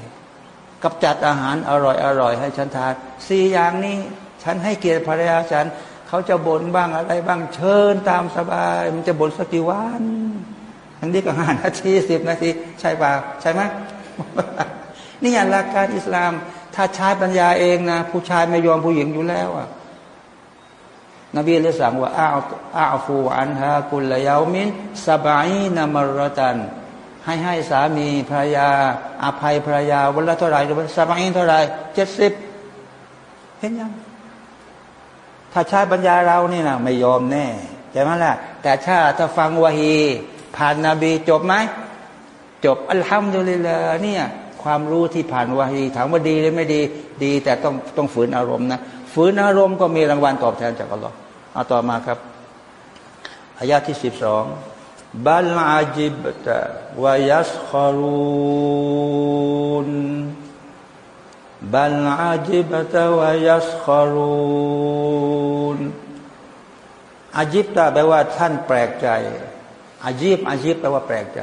กับจัดอาหารอร่อยอร่อยให้ฉันทานสี่อย่างนี้ ฉันให้เกียรติภรรยาฉัน เขาจะบ่นบ้างอะไรบ้างเชิญตามสบาย มันจะบ่นสักกี่วันอันนี้ก็ห้านาทีสิบนาทีใช่ป่าใช่ไหมนี่อย่างหลักการอิสลาม ถ้าใช้ปัญญาเองนะ ผู้ชายไม่ยอมผู้หญิงอยู่แล้วอะนบีเลยสั่งว่าอาอาฟูอันฮากุลยามินสบายนามรตัน ให้ให้สามีภรรยา อภัยภรรยาวันละเท่าไหร่สบายเท่าไหร่เจ็ดสิบเห็นยัง ถ้าใช้ปัญญาเรานี่นะไม่ยอมแน่ใช่ไหมล่ะ แต่ถ้าถ้าฟังวะฮีผ่านนาบีจบไหมจบอัลฮัมดุลิลลาเนี่ยความรู้ที่ผ่านวะฮีถามว่าดีหรือไม่ดีดี แต่ต้องต้องฝืนอารมณ์นะฝืนอารมณ์ก็มีรางวัลตอบแทนจากอัลลอฮ์เอาต่อมาครับอายาที่สิบสองบัลอาจิบตะวายัสคารูน บัลอาจิบตะวายัสคารูนอาจิบตะแปลว่าท่านแปลกใจอาจิบอาจิบแปลว่าแปลกใจ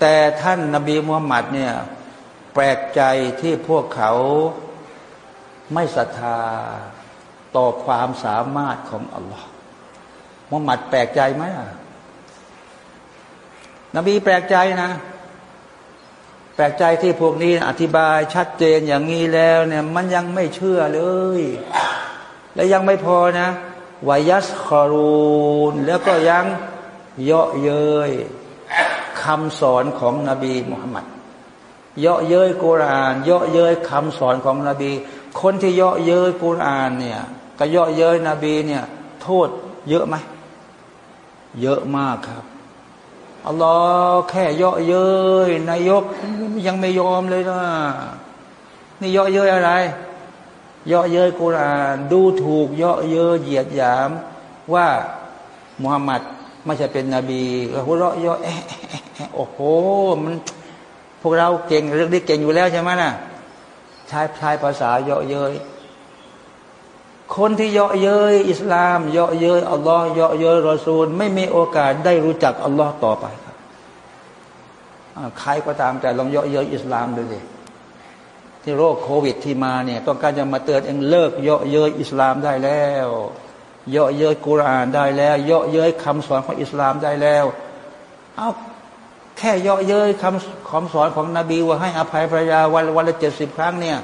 แต่ท่านนบีมุฮัมมัดเนี่ยแปลกใจที่พวกเขาไม่ศรัทธาต่อความสามารถของอัลลอฮ์มุฮัมมัดแปลกใจไหมนบีแปลกใจนะ แปลกใจที่พวกนี้อธิบายชัดเจนอย่างนี้แล้วเนี่ยมันยังไม่เชื่อเลย และยังไม่พอนะวายัสคอรูนแล้วก็ยังเยาะเย้ยคำสอนของนบีมุฮัมมัดเยาะเย้ยกุราน เยาะเย้ยคำสอนของนบี คนที่เยาะเย้ยกุรานเนี่ยก็เยาะเย้ยนบีเนี่ยโทษเยอะไหมเยอะมากครับ อัลลอฮ์แค่เยาะเย้ยนายกยังไม่ยอมเลยนะนี่เยาะเย้ยอะไร เยาะเย้ยกุรอานดูถูกเยาะเย้ยเหยียดหยามว่ามุฮัมมัดไม่ใช่เป็นนบีหัวเราะเยอะโอ้โหมันพวกเราเก่งเรื่องนี้เก่งอยู่แล้วใช่ไหมน่ะใช้ใช้ภาษาเยอะเย้ย คนที่เยาะเย้ยอิสลามเยาะเย้ยอัลลอฮ์เยาะเย้ยรอซูล ไม่มีโอกาสได้รู้จักอัลลอฮ์ต่อไปครับใครก็ตามแต่ลองเยาะเย้ยอิสลามดูสิที่โรคโควิดที่มาเนี่ยต้องการจะมาเตือนเองเลิกเยาะเย้ยอิสลามได้แล้วเยาะเย้ยกุรานได้แล้วเยาะเย้ยคำสอนของอิสลามได้แล้วเอาแค่เยาะเย้ยคำคำสอนของนบีว่าให้อภัยภรรยาวันวันละเจ็ดสิบครั้งเนี่ย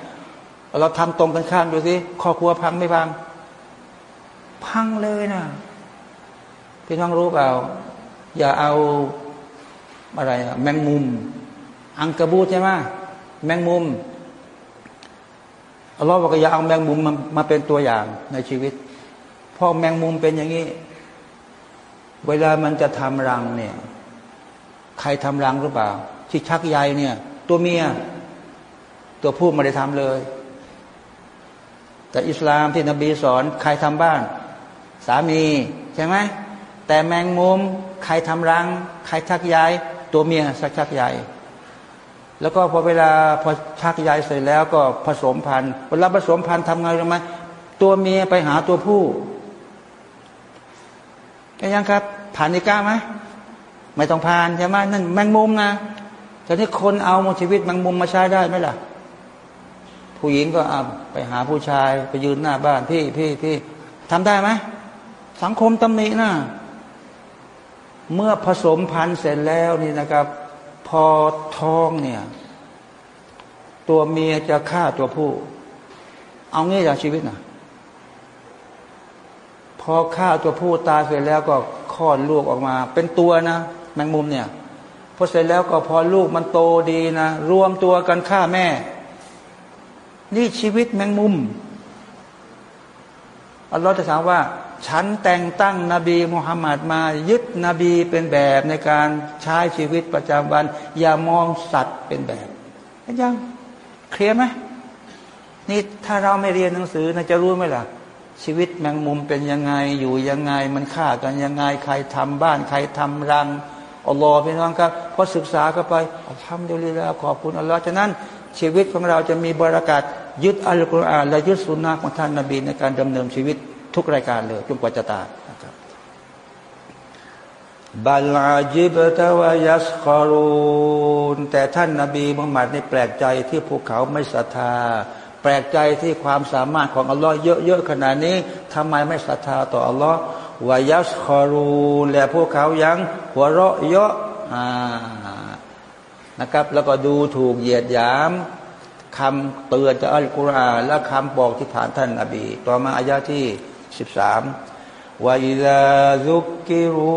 เราทำตรงกันข้ามดูสิครอบครัวพังไม่พัง พังเลยนะพี่น้องรู้เปล่า อย่าเอาอะไรแมงมุม อังกระบูดใช่ไหมแมงมุมอัลลอฮ์บอกอย่าเอาแมงมุมมามาเป็นตัวอย่างในชีวิตเพราะแมงมุมเป็นอย่างนี้ เวลามันจะทำรังเนี่ย ใครทำรังหรือเปล่า ที่ชักใยเนี่ย ตัวเมีย ตัวผู้ไม่ได้ทำเลย แต่อิสลามที่นบีสอนใครทำบ้าน สามีใช่ไหมแต่แมงมุมใครทำรัง ใครชักใยตัวเมียสักชักใยแล้วก็พอเวลาพอชักใยเสร็จแล้วก็ผสมพันธุ์เวลาผสมพันธุ์ทำไงรู้ไหมตัวเมียไปหาตัวผู้ก็ยังครับ ผ่านนิก้าไหมไม่ต้องผ่านใช่ไหมนั่นแมงมุมนะแต่ที่คนเอาชีวิตแมงมุมมาใช้ได้ไหมล่ะ ผู้หญิงก็อาไปหาผู้ชายไปยืนหน้าบ้านพี่พี่พี่ทำได้ไหมสังคมตำหนินะเมื่อผสมพันธุ์เสร็จแล้วนี่นะครับ พอท้องเนี่ย ตัวเมียจะฆ่าตัวผู้ เอางี้จากชีวิตนะพอฆ่าตัวผู้ตายเสร็จแล้วก็คลอดลูกออกมา เป็นตัวนะแมงมุมเนี่ยพอเสร็จแล้วก็พอลูกมันโตดีนะ รวมตัวกันฆ่าแม่ นี่ชีวิตแมงมุมอัลลอฮฺจะถามว่า ฉันแต่งตั้งนบีมุฮัมมัดมา ยึดนบีเป็นแบบในการใช้ชีวิตประจำวัน อย่ามองสัตว์เป็นแบบยังเคลียร์ไหมนี่ถ้าเราไม่เรียนหนังสือนะจะรู้ไหมล่ะ ชีวิตแมงมุมเป็นยังไงอยู่ยังไง มันฆ่ากันยังไง ใครทำบ้าน ใครทำรังอัลลอฮฺพี่น้องครับพอศึกษาเข้าไปทำเดีแล้วขอบคุณอัลลอฮฺฉะนั้น ชีวิตของเราจะมีบรารักัดยึดอัลกุรอานและยึดสุนนะของท่านนาบีในการดำเนินชีวิตทุกรายการเลยจนกว่าจะตายนะครับบัลอาจิบตะวายัสคารูนแต่ท่านนาบีมุฮัมมัดนี่แปลกใจที่พวกเขาไม่ศรัทธา แปลกใจที่ความสามารถของอัลลอฮ์เยอะๆขนาดนี้ทำไมไม่ศรัทธาต่ออัลลอฮ์วายัสคารูนและพวกเขายังหัวเราะเยอะ นะครับ แล้วก็ดูถูกเหยียดหยามคำเตือนจากอัลกุรอานและคำบอกที่ผ่านท่านนบี ต่อมาอายาที่สิบสามว่าอิลาซุกิรู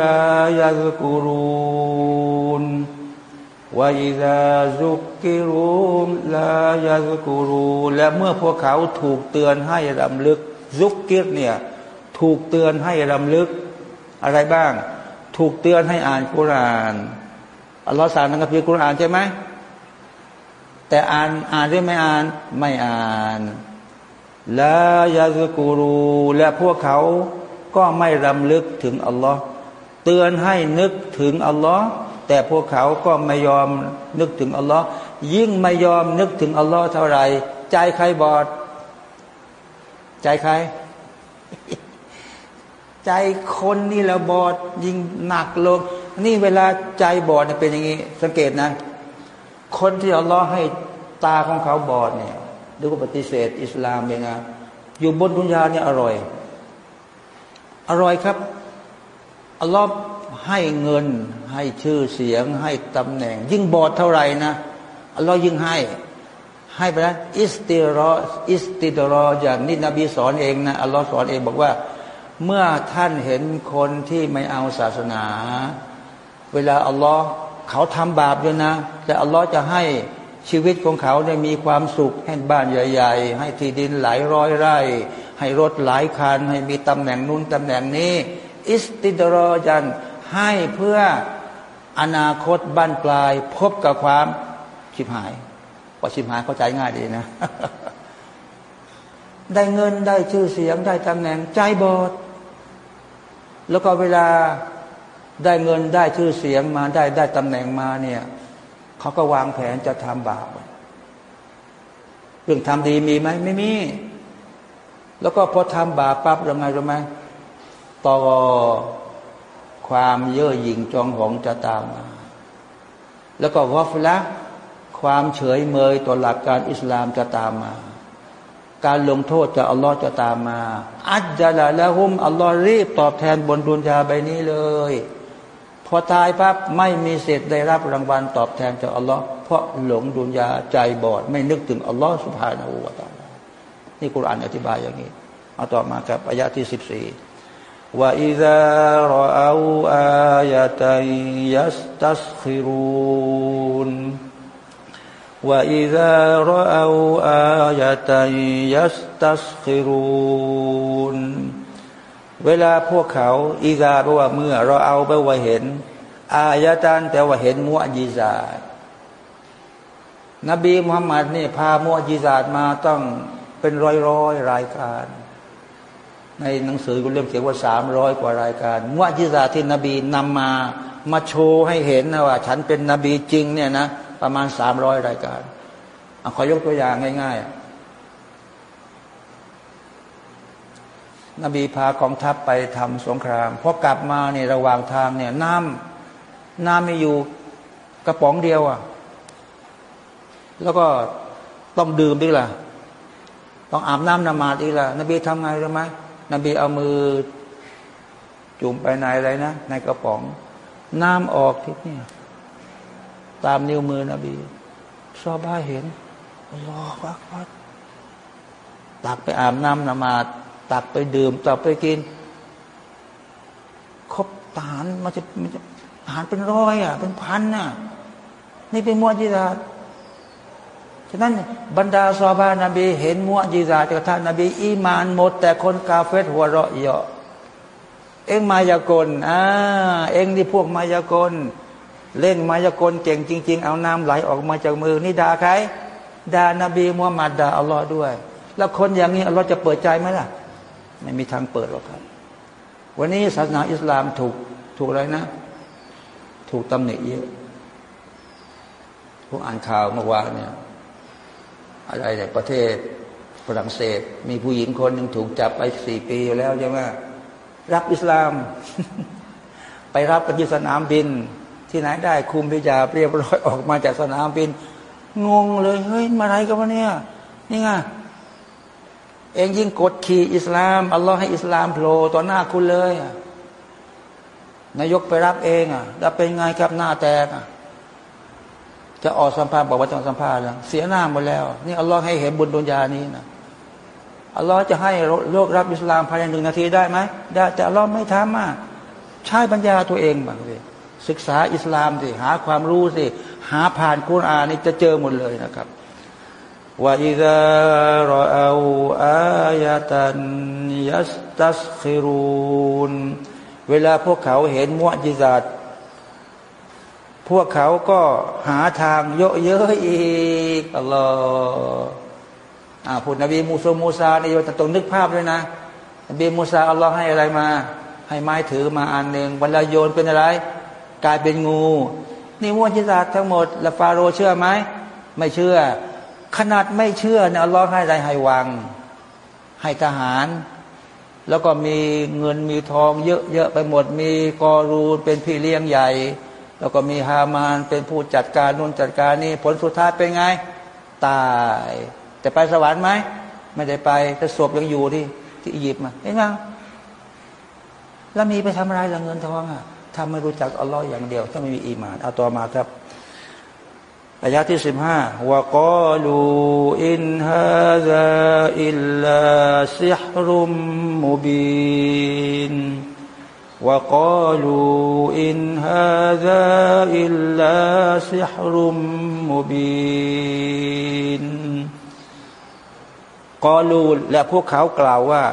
ลายาซุกุรูนว่าอิลาซุกิรูลายาซุกุรูและเมื่อพวกเขาถูกเตือนให้รำลึกซุกกิรเนี่ยถูกเตือนให้รำลึกอะไรบ้าง ถูกเตือนให้อ่านกุราน อัลลอฮฺสั่งในคัมภีร์กุรานใช่ไหมแต่อ่านอ่านหรือไม่อ่านไม่อ่านและยาสกูรูและพวกเขาก็ไม่รำลึกถึงอัลลอฮ์เตือนให้นึกถึงอัลลอฮ์แต่พวกเขาก็ไม่ยอมนึกถึงอัลลอฮ์ยิ่งไม่ยอมนึกถึงอัลลอฮ์เท่าไหร่ใจใครบอด ใจใคร ใจคนนี่แหละบอดยิ่งหนักลง นี่เวลาใจบอดเนี่ยเป็นอย่างนี้ สังเกตนะ คนที่อัลลอฮ์ให้ตาของเขาบอดเนี่ยดูก็ปฏิเสธ อิสลามเองนะอยู่บนดุนยาเนี่ยอร่อย อร่อยครับอัลลอฮ์ให้เงิน ให้ชื่อเสียง ให้ตำแหน่ง ยิ่งบอดเท่าไหร่นะอัลลอฮ์ยิ่งให้ ให้ไปแล้วอิสติรออิสติดรออย่างนี่นบีสอนเองนะอัลลอฮ์สอนเองบอกว่า เมื่อท่านเห็นคนที่ไม่เอาศาสนา เวลาอัลลอฮ์เขาทำบาปด้วยนะ แต่อัลลอฮ์จะให้ชีวิตของเขาเนี่ยมีความสุขให้บ้านใหญ่ ๆ ให้ที่ดินหลายร้อยไร่ ให้รถหลายคัน ให้มีตำแหน่งนู้นตำแหน่งนี้ อิสติดรอจันให้เพื่ออนาคตบ้านปลาย พบกับความชิบหายพอชิบหายเข้าใจง่ายดีนะ ได้เงินได้ชื่อเสียงได้ตำแหน่งใจบอดแล้วก็เวลา ได้เงินได้ชื่อเสียงมาได้ได้ตำแหน่งมาเนี่ยเขาก็วางแผนจะทำบาปเรื่องทำดีมีไหมไม่มี แล้วก็พอทำบาปปั๊บยังไงรู้ไหมต่อความเย่อหยิ่งจองหองจะตามมา แล้วก็วอฟละความเฉยเมยต่อหลักการอิสลามจะตามมา การลงโทษจากอัลลอฮ์จะตามมา อัจจละละหุมอัลลอฮ์รีบตอบแทนบนดุนยาใบนี้เลย อตายปั๊บไม่มีเศษได้รับรางวัลตอบแทนจากอัลลอฮ์เพราะหลงดุนยาใจบอด ไม่นึกถึงอัลลอฮ์สุภาณอูวาตาลานี่กุรอานอธิบายอย่างนี้เอาต่อมาครับอายะที่สิบสี่ وإذا رأوا آية يستسخرون وإذا رأوا آية يستسخرون เวลาพวกเขาอีกาแปลว่าเมื่อ เราเอาไปว่าเห็น อายะตันแต่ว่าเห็นมุอจิซาตนบีมุฮัมมัดนี่พามุอจิซาตมาต้องเป็นร้อยร้อยรายการ ในหนังสือก็เริ่มเขียนว่าสามร้อยกว่ารายการมุจิซาที่นบีนำมามาโชว์ให้เห็นนะว่า ฉันเป็นนบีจริงเนี่ยนะประมาณสามร้อยรายการอขอยกตัวอย่างง่ายๆ นบีพากองทัพไปทำสงครามพอกลับมาเนี่ยระหว่างทางเนี่ยน้ำน้ำไม่อยู่กระป๋องเดียวอะ แล้วก็ต้องดื่มดีล่ะ ต้องอาบน้ำนมาดอีกล่ะ นบีทำไงรู้ไหมนบีเอามือจุ่มไปในอะไรนะ ในกระป๋อง น้ำออกที่นี่ยตามนิ้วมือนบีชอบบ้าเห็นรอวักวัดตักไปอาบน้ำนมาด ตักไปดื่มตักไปกินครบทหารมันจะมันจะทหารเป็นร้อยอะ เป็นพันน่ะ นี่เป็นมวจิราฉะนั้นบรรดาซอบานาบี เห็นมุอจิซาจากท่านนาบี อีมานหมด แต่คนกาเฟตหัวเราะเยาะเอ็งมายากลอ่าเอ็งนี่พวกมายากล เล่นมายากลเก่งจริง ๆ เอาน้ำไหลออกมาจากมือ นี่ด่าใครด่านบีมุฮัมมัดด่าอัลลอฮ์ด้วย แล้วคนอย่างนี้อัลลอฮ์จะเปิดใจไหมล่ะ ไม่มีทางเปิดหรอกครับ วันนี้ศาสนาอิสลามถูกถูกอะไรนะ ถูกตำหนิเยอะพวกอ่านข่าวเมื่อวานเนี่ยอะไรเนี่ยประเทศฝรั่งเศส มีผู้หญิงคนหนึ่งถูกจับไปสี่ปีแล้วใช่ไหมรับอิสลาม ไปรับกันที่สนามบิน ที่ไหนได้คุมพิจาเรียบร้อยออกมาจากสนามบิน งงเลยเฮ้ยมาอะไรกันวะเนี่ยนี่ไง เองยิ่งกดขี่อิสลาม อัลลอฮ์ให้อิสลามโผล่ต่อหน้าคุณเลยนายกไปรับเองอะแล้วเป็นไงครับหน้าแตกอะจะออกสัมภาษณ์บอกว่าจะสัมภาษณ์แล้วเสียหน้าหมดแล้ว นี่อัลลอฮ์ให้เห็นบุญดุนยานี้นะอัลลอฮ์จะให้โลกรับอิสลามภายในหนึ่งนาทีได้ไหมได้แต่อัลลอฮ์ไม่ทำอะใช้ปัญญาตัวเองบ้างสิศึกษาอิสลามสิหาความรู้สิหาผ่านกุรอานนี่จะเจอหมดเลยนะครับ ว่าอิดารออาอายะตันยัสตัสคิรูนเวลาพวกเขาเห็นมุอจิซาตพวกเขาก็หาทางเยอะเยอะอีกอัลลอฮ์อ่าพูดนบีมูซมูซาในโยตตรงนึกภาพด้วยนะ นบีมูซาอัลลอฮ์ให้อะไรมา ให้ไม้ถือมาอันหนึ่งเวลาโยนเป็นอะไร กลายเป็นงู นี่มุจิซาทั้งหมด แล้วฟาโรเชื่อไหม ไม่เชื่อ ขนาดไม่เชื่อเนี่ยอัลลอฮ์ให้อะไรให้วัง ให้ทหาร แล้วก็มีเงินมีทอง เยอะๆไปหมดมีกอรูนเป็นพี่เลี้ยงใหญ่ แล้วก็มีฮามานเป็นผู้จัดการนู่นจัดการนี่ผลสุดท้ายเป็นไง ตายแต่ไปสวรรค์ไหมไม่ได้ไปแต่ศพยังอยู่ที่ที่อียิปต์มาเห็นไหมแล้วมีไปทำอะไรละเงินทองอะทำไม่รู้จักอัลลอฮ์อย่างเดียว ถ้าไม่มีอีมาน เอาต่อมาครับ อายะที่สิบห้าوقالوا إن هذا إلا سحر مبين وقالوا إن هذا إلا سحر مبينกลูและพวกเขากล่าวว่า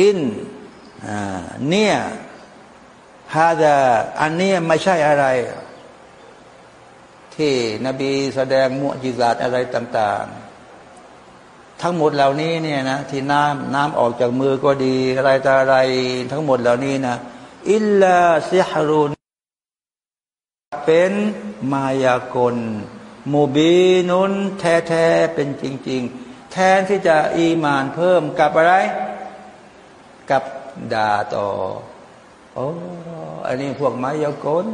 อินเนี่ยฮาซาอันนี้ไม่ใช่อะไร ที่นบีแสดงมุจิซาตอะไรต่าง ๆ ทั้งหมดเหล่านี้เนี่ยนะที่น้ำน้ำออกจากมือก็ดีอะไรต่ออะไร ทั้งหมดเหล่านี้นะอิลลาซิฮรุนเป็นมายากลมูบีนุนแท้ๆเป็นจริง ๆ แทนที่จะอีมานเพิ่มกับอะไร กับด่าต่อโอ้อันนี้พวกมายากล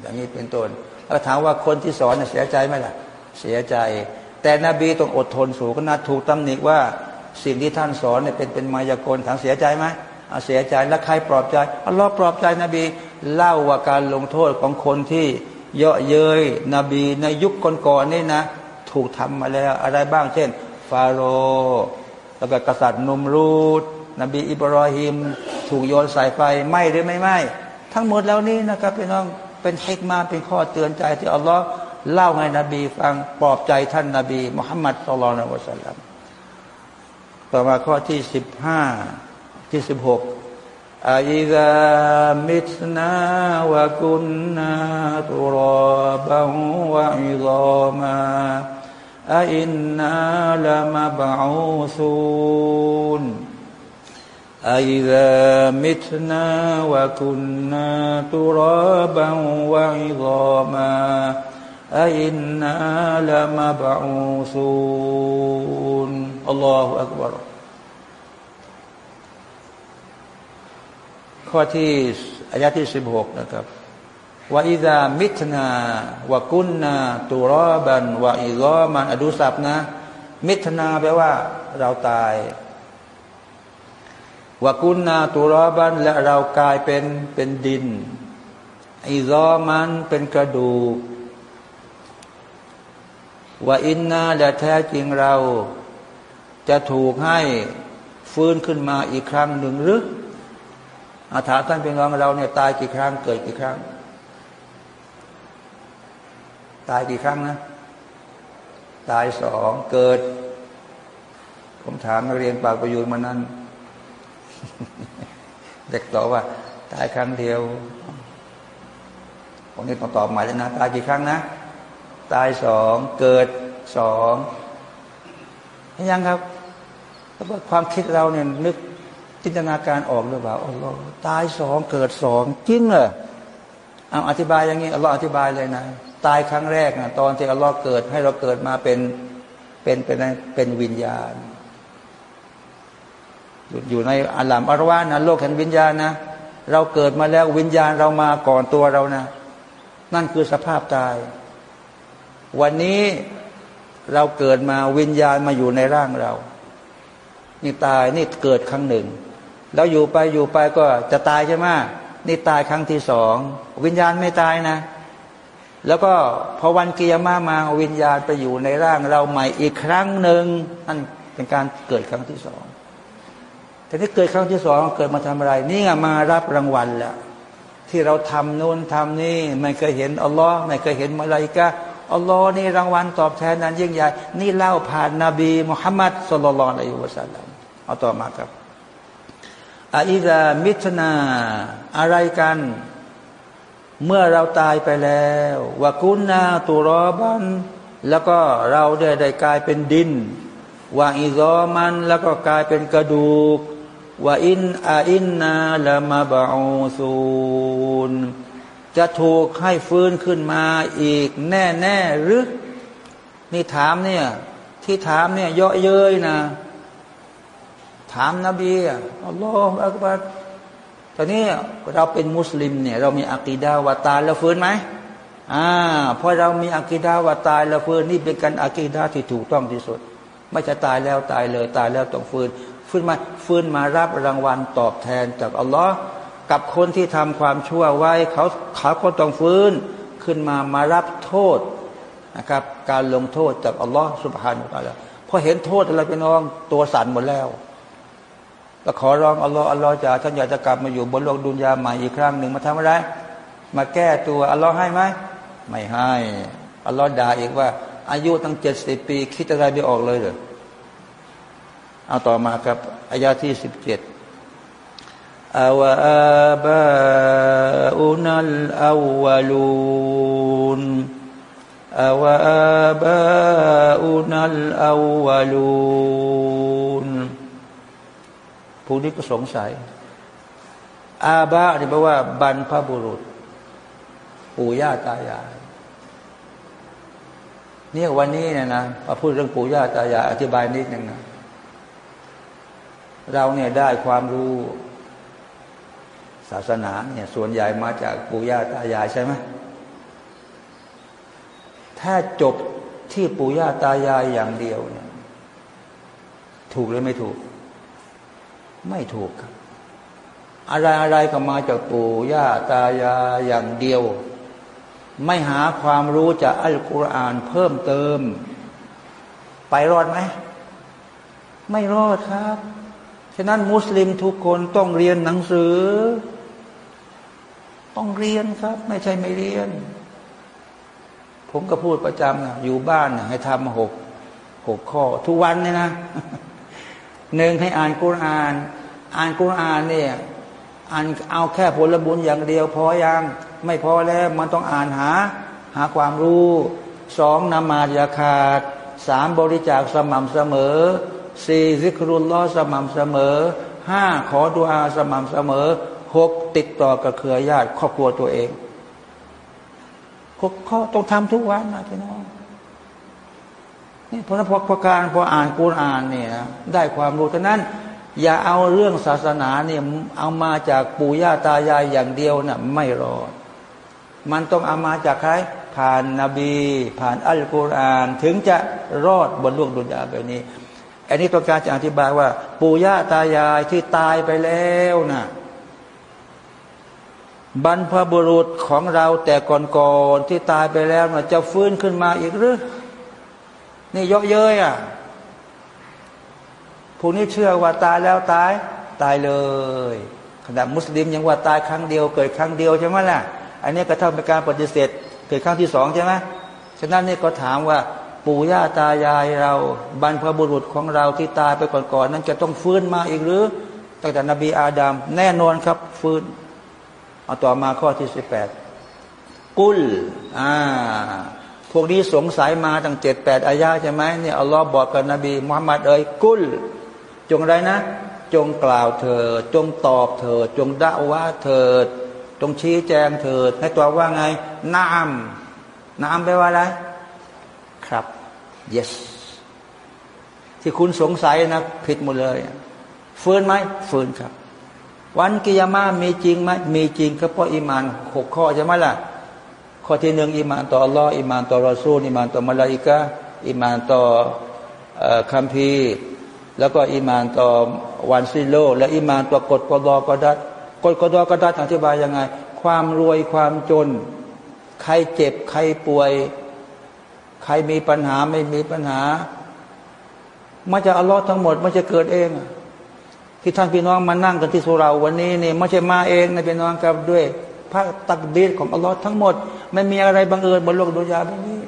อย่างนี้เป็นต้น แล้วถามว่าคนที่สอนเสียใจไหมล่ะ เสียใจ แต่นบีต้องอดทนสูงก็น่าถูกตำหนิว่าสิ่งที่ท่านสอนเนี่ยเป็นเป็นมายากลถามเสียใจไหมเสียใจแล้วใครปลอบใจอัลลอฮ์ปลอบใจนบีเล่าว่าการลงโทษของคนที่เยาะเย้ยนบีในยุคก่อนๆนี่นะ ถูกทำมาแล้วอะไรบ้าง เช่น ฟาโรห์แล้วก็กษัตริย์นุมรูดนบีอิบรอฮิม ถูกโยนใสายไฟไหมหรือไม่ไหมทั้งหมดแล้วนี้นะครับพี่น้อง เป็นฮิกมาเป็นข้อเตือนใจที่อัลลอฮ์เล่าให้นบีฟังปลอบใจท่านนบีมุฮัมมัดสุลลัลวะสัลลัมต่อมาข้อที่สิบห้าที่สิบหกอาอิดามิตนาวะกุนนาตุรบะวะอิซามาอินนาลามะบะอูซูน أإذا متنا وكنا ترابا وعظاما أئنا لمبعوثون الله أكبر ข้อที่อายะที่สิบหกนะครับว่าอิดามิตนาวะกุนนาตุรอบันวะอิลอมันอดูสับนะ มิตนาแปลว่าเราตาย วกุนนาตุรอบันและเรากลายเป็นเป็นดินอิซอมันเป็นกระดูกว่าอินนาและแท้จริงเรา จะถูกให้ฟื้นขึ้นมาอีกครั้งหนึ่งหรืออาถาท่านเป็นรองเราเนี่ยตายกี่ครั้ง เกิดกี่ครั้ง ตายกี่ครั้งนะ ตายสองเกิด ผมถามนักเรียนปากประยุนมานั้น เด็กตอบว่า ตายครั้งเดียวผมนี่ต้องตอบหม่แล้วนะ ตายกี่ครั้งนะ ตายสองเกิดสองยังครับแล้วความคิดเราเนี่ยนึกจินตนาการออกหรือเปล่าอัลลอฮ์ตายสองเกิดสองจริงเหรอเอาอธิบายอย่างนี้อัลลอฮ์อธิบายเลยนะ ตายครั้งแรกนะตอนที่อัลลอฮ์เกิดให้เราเกิดมาเป็นเป็นเป็นเป็นวิญญาณ อยู่ในอัลลัมอารวานะโลกแห่งวิญญาณนะ เราเกิดมาแล้ววิญญาณเรามาก่อนตัวเรานะ นั่นคือสภาพตาย วันนี้เราเกิดมาวิญญาณมาอยู่ในร่างเรา นี่ตายนี่เกิดครั้งหนึ่ง แล้วอยู่ไปอยู่ไปก็จะตายใช่ไหมนี่ตายครั้งที่สอง วิญญาณไม่ตายนะ แล้วก็พอวันเกียร์มามาวิญญาณไปอยู่ในร่างเราใหม่อีกครั้งหนึ่งนั่นเป็นการเกิดครั้งที่สอง แต่ที่เกิดครั้งที่สองเกิดมาทำอะไร นี่ไงมารับรางวัลล้วที่เราทำนู่นทำนี่ไม่เคยเห็นอัลลอฮ์ไม่เคยเห็นมาลายกะอัลลอฮ์นี่รางวัลตอบแทนนั้นยิ่งใหญ่นี่เล่าผ่านนบีมุฮัมมัดสุลลัลอะยฮิวะสัลลัมเอาต่อมาครับอาอิดามิตนา อะไรกัน เมื่อเราตายไปแล้ววากุนนาตุรอบัน แล้วก็เราได้ได้กลายเป็นดินวางอิซอมัน แล้วก็กลายเป็นกระดูก ว่าอินอาอินนาละมาบาอูซูนจะถูกให้ฟื้นขึ้นมาอีกแน่แน่หรือนี่ถามเนี่ย ที่ถามเนี่ยเยอะเย้ยนะ ถามนบีอัลลอฮฺอักบัรตอนนี้เราเป็นมุสลิมเนี่ย เรามีอักีดาวาตายแล้วฟื้นไหมอ่าพอเรามีอักีดาวาตายแล้วฟื้นนี่เป็นการอักีดาที่ถูกต้องที่สุด ไม่จะตายแล้วตายเลย ตายแล้วต้องฟื้น ฟื้นมาฟื้นมารับรางวัลตอบแทนจากอัลลอฮ์กับคนที่ทำความชั่วไว้เขาเขาก็ต้องฟื้นขึ้นมามารับโทษนะครับ การลงโทษจากอัลลอฮ์สุบฮานุตาละพอเห็นโทษอะไรไปน้องตัวสั่นหมดแล้วก็ขอร้องอัลลอฮ์อัลลอฮ์จะท่านอยากจะกลับมาอยู่บนโลกดุนยาใหม่อีกครั้งหนึ่งมาทำอะไร มาแก้ตัวอัลลอฮ์ให้ไหมไม่ให้อัลลอฮ์ด่าอีกว่า อายุตั้งเจ็ดสิบปี คิดอะไรไม่ออกเลยเหรอ เอาต่อมาครับอายาที่สิบเจ็ดอาวาบาอุนัลอาวลูนอาวาบาอุนัลอาวลูนผู้นี้ก็สงสัย อาบะนี่แปลว่า บรรพบุรุษ ปู่ย่าตายายเนี่ยวันนี้เนี่ยนะมาพูดเรื่องปู่ย่าตายายอธิบายนิดนึงนะ เราเนี่ยได้ความรู้ศาสนาเนี่ยส่วนใหญ่มาจากปู่ย่าตายายใช่ไหมถ้าจบที่ปู่ย่าตายายอย่างเดียวเนี่ยถูกหรือไม่ถูก ไม่ถูกครับ อะไรอะไรก็มาจากปู่ย่าตายายอย่างเดียว ไม่หาความรู้จากอัลกุรอานเพิ่มเติม ไปรอดไหม ไม่รอดครับ ฉะนั้นมุสลิมทุกคนต้องเรียนหนังสือ ต้องเรียนครับ ไม่ใช่ไม่เรียน ผมก็พูดประจำนะอยู่บ้านนะให้ทำหกหกข้อ ทุกวันเนี่ยนะหนึ่งให้อ่านกุรอาน อ่านกุรอานเนี่ยอ่านเอาแค่ผลบุญอย่างเดียว พอยังไม่พอแล้วมันต้องอ่านหา หาความรู้สองนมาจาขาดสามบริจาคสม่ำเสมอ สี่ซิกรุลลอสม่ำเสมอห้าขอดุอาสม่ำเสมอหกติดต่อกับเครือญาติครอบครัวตัวเองหกข้อต้องทำทุกวันนะพี่น้องนี่พอพอพอการพออ่านกูอ่านเนี่ยได้ความรู้ฉะนั้น อย่าเอาเรื่องศาสนาเนี่ยเอามาจากปู่ย่าตายายอย่างเดียวนะ่ะไม่รอด มันต้องเอามาจากใครผ่านนาบี ผ่านอัลกุรอาน ถึงจะรอดบนโลกดุนยาแบบนี้ อันนี้ต้องการจะอธิบายว่า ปู่ย่าตายายที่ตายไปแล้วนะบรรพบุรุษของเราแต่ก่อนๆที่ตายไปแล้วนะจะฟื้นขึ้นมาอีกหรือนี่เยอะเย้ยอะพวกนี้เชื่อว่าตายแล้วตายตายเลยขณะมุสลิมยังว่าตายครั้งเดียว เกิดครั้งเดียวใช่ไหมล่ะ อันนี้ก็เท่าเป็นการปฏิเสธ เกิดครั้งที่สองใช่ไหมฉะนั้นนี่ก็ถามว่า ปู่ย่าตายายเราบรรพบุรุษของเราที่ตายไปก่อนๆนั้น จะต้องฟื้นมาอีกหรือตั้งแต่นบีอาดัมแน่นอนครับ ฟื้น เอาต่อมาข้อที่สิบแปดกุลอ่าพวกนี้สงสัยมาตั้งเจ็ดแปดอายาใช่ไหมเนี่ยอัลลอฮ์บอกกับนบีมุฮัมมัดเอ้ยกุล จงไรนะ จงกล่าวเถิดจงตอบเถิดจงด่าว่าเถิดจงชี้แจงเถิดให้ตัวว่าไงنعم نعم แปลว่าอะไร ครับ yes ที่คุณสงสัยนะผิดหมดเลยฟื้นไหมฟื้นครับ วันกิยามามีจริงไหมมีจริงก็เพราะอิมานหกข้อใช่ไหมล่ะ ข้อที่หนึ่งอิมานต่ออัลลอฮ์อิมานต่อรอซูลอิมานต่อมาลาอิกะอิมานต่อคัมภีร์แล้วก็อิมานต่อวันซิโล และอิมานต่อกฎกดอกดัดกฎกดอกดัดอธิบายยังไง ความรวยความจน ใครเจ็บใครป่วย ครมีปัญหาไม่มีปัญหามาจากอัลลอฮ์ทั้งหมดมันจะเกิดเอง ที่ท่านพี่น้องมานั่งกันที่สุราวันนี้นี่ไม่ใช่มาเองนะพี่น้องครับด้วย พระตักบีรของอัลลอฮ์ทั้งหมดไม่มีอะไรบังเอิญบนโลกดุนยาแบบนี้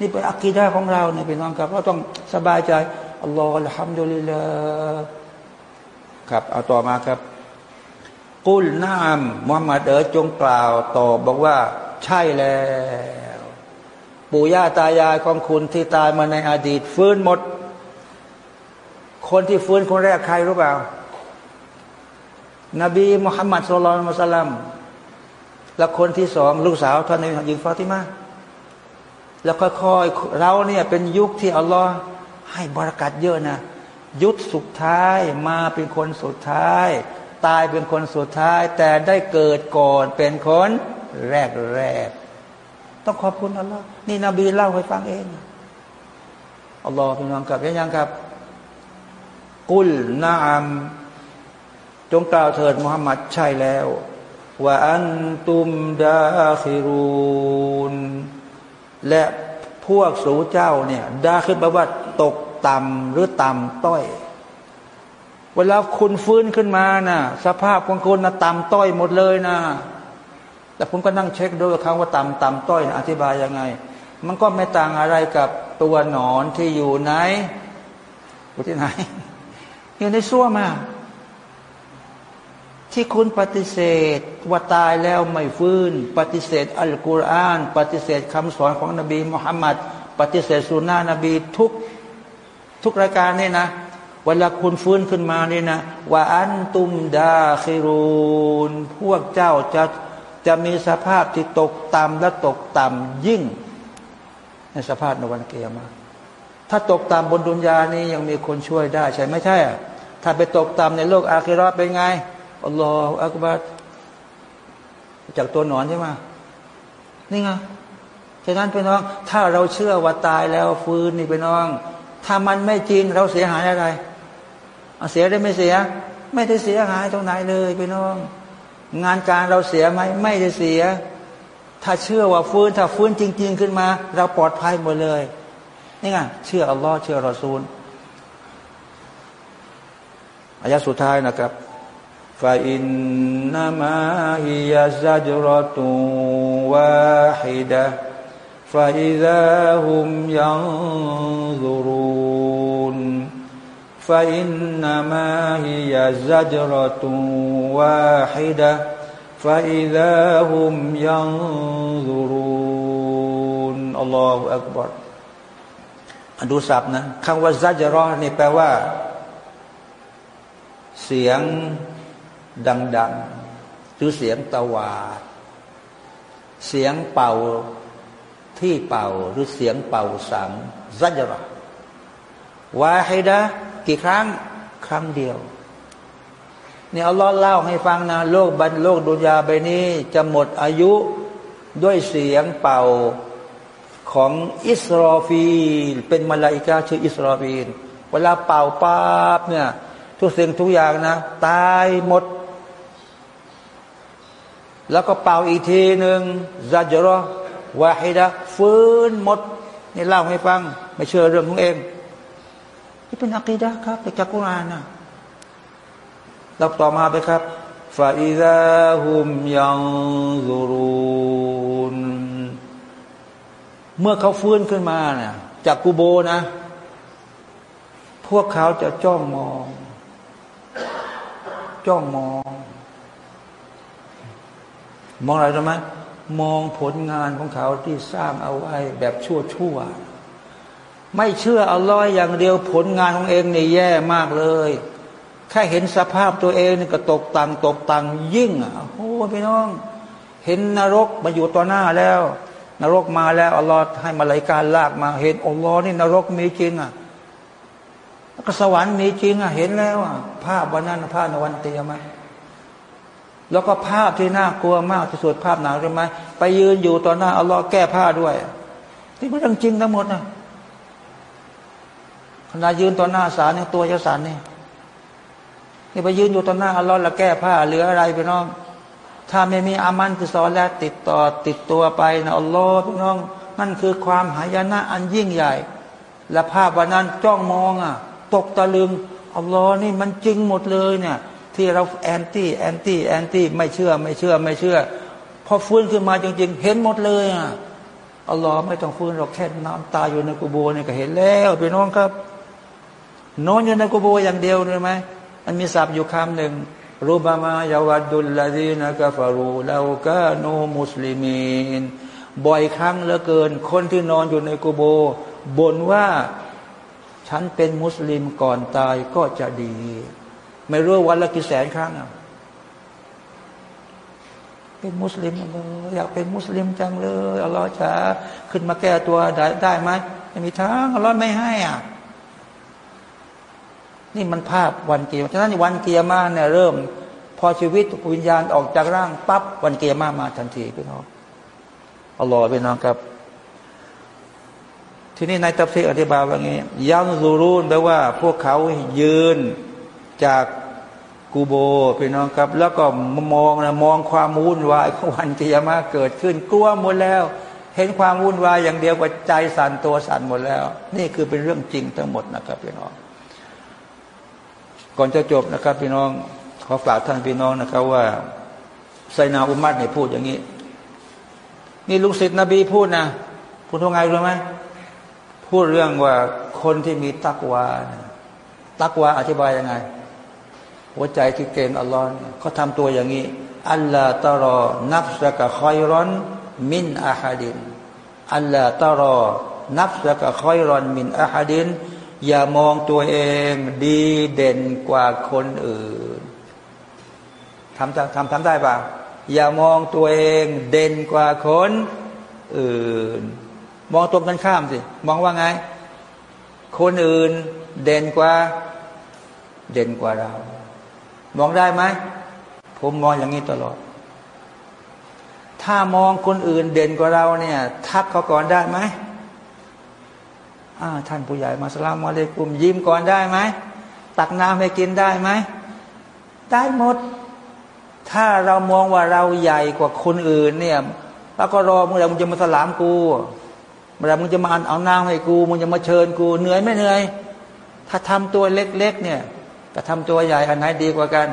นี่เป็นอักีดาของเราเนี่ยพี่น้องครับเราต้องสบายใจอัลลอฮ์ละฮัมดุลิลลาครับเอาต่อมาครับ กุลนามมุฮัมมัดเอ๋จงกล่าวตอบบอกว่า ใช่แล้ว ปู่ย่าตายายของคุณที่ตายมาในอดีต ฟื้นหมด คนที่ฟื้นคนแรกใครรู้เปล่า นบีมุฮัมมัดสุลลัลมุสลัมแล้วคนที่สองลูกสาวท่านในหญิงฟาติมาแล้วค่อยๆเราเนี่ยเป็นยุคที่อัลลอฮ์ให้บรากัดเยอะนะยุคสุดท้ายมาเป็นคนสุดท้าย ตายเป็นคนสุดท้าย แต่ได้เกิดก่อนเป็นคนแรกแรก ต้องขอบคุณอัลลอฮ์นี่นบีเล่าให้ฟังเองอัลลอฮ์พี่น้องกับยังครับ กุลนาอัมจงกล่าวเถิดมุฮัมมัดใช่แล้วว่าอันตุมดาคิรูนและพวกสูเจ้าเนี่ยดาคือแปลว่าตกต่ำหรือต่ำต้อย เวลาคุณฟื้นขึ้นมานะ่ะ สภาพของคุณนะต่ำต้อยหมดเลยนะ แต่ผมก็นั่งเช็คด้วยคำว่าต่ำต่ำต้อยนะอธิบายยังไง มันก็ไม่ต่างอะไรกับตัวหนอนที่อยู่ไหนอยู่ที่ไหน อยู่ในซ้วมาที่คุณปฏิเสธว่าตายแล้วไม่ฟื้น ปฏิเสธอัลกุรอาน ปฏิเสธคำสอนของนบีมุฮัมมัดปฏิเสธสุนนะนบีทุกทุกรายการนี่นะ เวลาคุณฟื้นขึ้นมานี่นะว่าอันตุมดาคิรูนพวกเจ้าจะ จะมีสภาพที่ตกต่ำและตกต่ำยิ่ง ในสภาพในวันเกียรมาถ้าตกต่ำบนดุนยานี้ยังมีคนช่วยได้ใช่ไม่ใช่ ถ้าไปตกต่ำในโลกอาคิรอเป็นไงอัลลอฮฺอักบัดจากตัวหนอนใช่ไหมนี่ไงฉะนั้นพี่น้อง ถ้าเราเชื่อว่าตายแล้วฟื้นนี่พี่น้อง ถ้ามันไม่จริงเราเสียหายอะไรเสียได้ไม่เสีย ไม่ได้เสียหายตรงไหนเลยพี่น้อง งานการเราเสียไหมไม่ได้เสีย ถ้าเชื่อว่าฟื้นถ้าฟื้นจริง ๆ ขึ้นมา เราปลอดภัยหมดเลยนี่ไงเชื่ออัลลอฮ์เชื่อรอซูลอายะสุดท้ายนะครับฟาอินนามาฮิยาซัจรตุวาฮิดะฟาอิซาฮุมยังซุรุน فإنما هي زجرة واحدة فإذا هم ينظرون الله أكبر ดูศัพท์นะคำว่าซัจรอนี่แปลว่า เสียงดังๆหรือเสียงตะวาดเสียงเป่าที่เป่าหรือเสียงเป่าสังซัจระวาฮิดะ กี่ครั้งครั้งเดียวเนี่ยอัลลอฮ์เล่าให้ฟังนะโลกบันโลกดุนยาใบนี้ จะหมดอายุด้วยเสียงเป่าของอิสรอฟีลเป็นมาลาอิกาชื่ออิสรอฟีลเวลาเป่าปั๊บเนี่ย ทุกสิ่งทุกอย่างนะ ตายหมด แล้วก็เป่าอีกทีหนึ่งزجرة واحدةฟื้นหมด นี่เล่าให้ฟัง ไม่เชื่อเรื่องของเอง นี่เป็นอักีดะครับจากกุรานนะเราต่อมาไปครับฟาอิซาฮุมยังซูรุนเมื่อเขาฟื้นขึ้นมาเนี่ยจากกูโบนะ พวกเขาจะจ้องมอง จ้องมอง มองอะไรรู้ไหมมองผลงานของเขาที่สร้างเอาไว้แบบชั่วชั่ว ไม่เชื่ออัลลอฮ์อย่างเดียวผลงานของเองเนี่ยแย่มากเลย แค่เห็นสภาพตัวเองนี่ก็ตกตังตกตังยิ่งอะโอ้พี่น้อง เห็นนรกมาอยู่ต่อหน้าแล้ว นรกมาแล้วอัลลอฮ์ให้มาลายการลากมาเห็นอัลลอฮ์นี่นรกมีจริงอะก็สวรรค์มีจริงอะเห็นแล้วอะภาพวันนั้นภาพในวันเตียไหมแล้วก็ภาพที่น่ากลัวมากที่สุดภาพหนังใช่ไหมไปยืนอยู่ต่อหน้าอัลลอฮ์แก้ผ้าด้วยที่มันเรื่องจริงทั้งหมดนะ ขณะยืนต่อหน้าศาลเนี่ยตัวจะสันเนี่ยนี่ไปยืนอยู่ต่อหน้าอัลลอฮ์แล้วแก้ผ้าเหลืออะไรพี่น้อง ถ้าไม่มีอามันคือสอแล้วติดต่อติดตัวไปนะอัลลอฮ์พี่น้อง นั่นคือความหายนะอันยิ่งใหญ่ และภาพวันนั้นจ้องมองอะ ตกตะลึงอัลลอฮ์นี่มันจริงหมดเลยเนี่ย ที่เราแอนตี้แอนตี้แอนตี้ไม่เชื่อไม่เชื่อไม่เชื่อพอฟื้นขึ้นมาจริง ๆ เห็นหมดเลยอะอัลลอฮ์ไม่ต้องฟื้นเราแค่น้ำตาอยู่ในกุโบเนี่ยก็เห็นแล้วพี่น้องครับ นอนอยู่ในกุโบอย่างเดียวเลยไหมมันมีศัพท์อยู่คำหนึ่งรูบามายาวัดดุลลาดีนะกาฟารูเลากาโนมุสลิมีนบ่อยครั้งเหลือเกิน คนที่นอนอยู่ในกุโบบ่นว่าฉันเป็นมุสลิมก่อนตายก็จะดี ไม่รู้วันละกี่แสนครั้งอะเป็นมุสลิมเลยอยากเป็นมุสลิมจังเลยอัลลอฮ์จะขึ้นมาแก้ตัวได้ได้ไหมไม่มีทางอัลลอฮ์ไม่ให้อะ นี่มันภาพวันเกียร์ฉะนั้นวันเกียร์มาเนี่ยเริ่ม พอชีวิตวิญญาณออกจากร่างปั๊บวันเกียร์มามาทันทีพี่น้องอัลลอฮ์พี่น้องครับ ที่นี่ในตัฟซีอธิบายว่างี้ยังซูรุนแปลว่า พวกเขายืนจากกูโบพี่น้องครับ แล้วก็มองนะมองความวุ่นวายของวันที่จะมาเกิดขึ้น กลัวหมดแล้ว เห็นความวุ่นวายอย่างเดียวว่าใจสั่นตัวสั่นหมดแล้ว นี่คือเป็นเรื่องจริงทั้งหมดนะครับพี่น้อง ก่อนจะจบนะครับ พี่น้องขอฝากท่านพี่น้องนะครับ ว่าไซนาอุมัดเนี่ยพูดอย่างนี้ นี่ลูกศิษย์นบีพูดนะพูดว่าไงรู้ไหมพูดเรื่องว่าคนที่มีตักวาตักวาอธิบายยังไง หัวใจที่เกณฑ์อัลลอฮ์เขาทำตัวอย่างนี้ อัลลอฮ์ตรอ นับสกะคอยร้อน มินอาฮดินอัลลอฮ์ตรอ นับสกะคอยร้อน มินอาฮดิน อย่ามองตัวเองดีเด่นกว่าคนอื่นทำทำทำได้ปะอย่ามองตัวเองเด่นกว่าคนอื่น มองตรงกันข้ามสิ มองว่าไง คนอื่นเด่นกว่า เด่นกว่าเรา มองได้ไหม ผมมองอย่างนี้ตลอด ถ้ามองคนอื่นเด่นกว่าเราเนี่ย ทักเขาก่อนได้ไหม ท่านผู้ใหญ่มาสลามมาเลยกุม ยิ้มก่อนได้ไหมตักน้ำให้กินได้ไหมได้หมด ถ้าเรามองว่าเราใหญ่กว่าคนอื่นเนี่ยแล้วก็รอเมื่อไรมึงจะมาสลามกูเมื่อไรมึงจะมาเอาน้ำให้กูมึงจะมาเชิญกูเหนื่อยไม่เหนื่อย ถ้าทำตัวเล็ก ๆ เนี่ยกับทำตัวใหญ่อันไหนดีกว่ากัน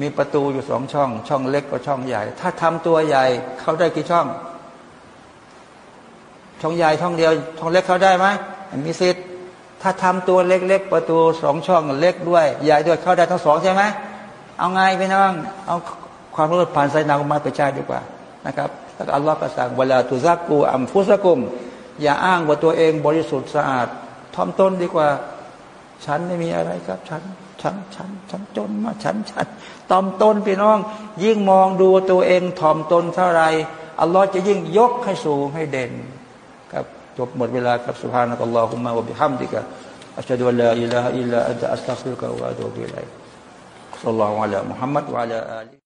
มีประตูอยู่สองช่อง ช่องเล็กกับช่องใหญ่ ถ้าทำตัวใหญ่ เขาได้กี่ช่อง ช่องใหญ่ช่องเดียวช่องเล็กเขาได้ไหมมีสิทธิ์ถ้าทำตัวเล็กๆประตูสองช่องเล็กด้วยใหญ่ด้วยเข้าได้ทั้งสองใช่ไหมเอาไงไปน้องเอาความรู้ผ่านไซนาอุมาไปใช้ดีกว่านะครับแล้วอัลลอฮฺก็สั่งเวลาตุซักกูอัมฟุสกุม อย่าอ้างว่าตัวเองบริสุทธิ์สะอาดทอมต้นดีกว่า ฉันไม่มีอะไรครับ ฉันฉันฉันฉันจนมาฉันฉันตอมต้นพี่น้อง ยิ่งมองดูตัวเองถ่อมตนเท่าไรอัลลอฮ์จะยิ่งยกให้สูงให้เด่น จบหมดเวลาครับสุภานักัลลอฮุมะวะบิฮัมดิกะอัชฮะดุอัลลอฮอิลลาฮอิลลาอัลลอฮอัสตัฆฟิรุกะวะอะตูบิอิลัยสัลลัลลอ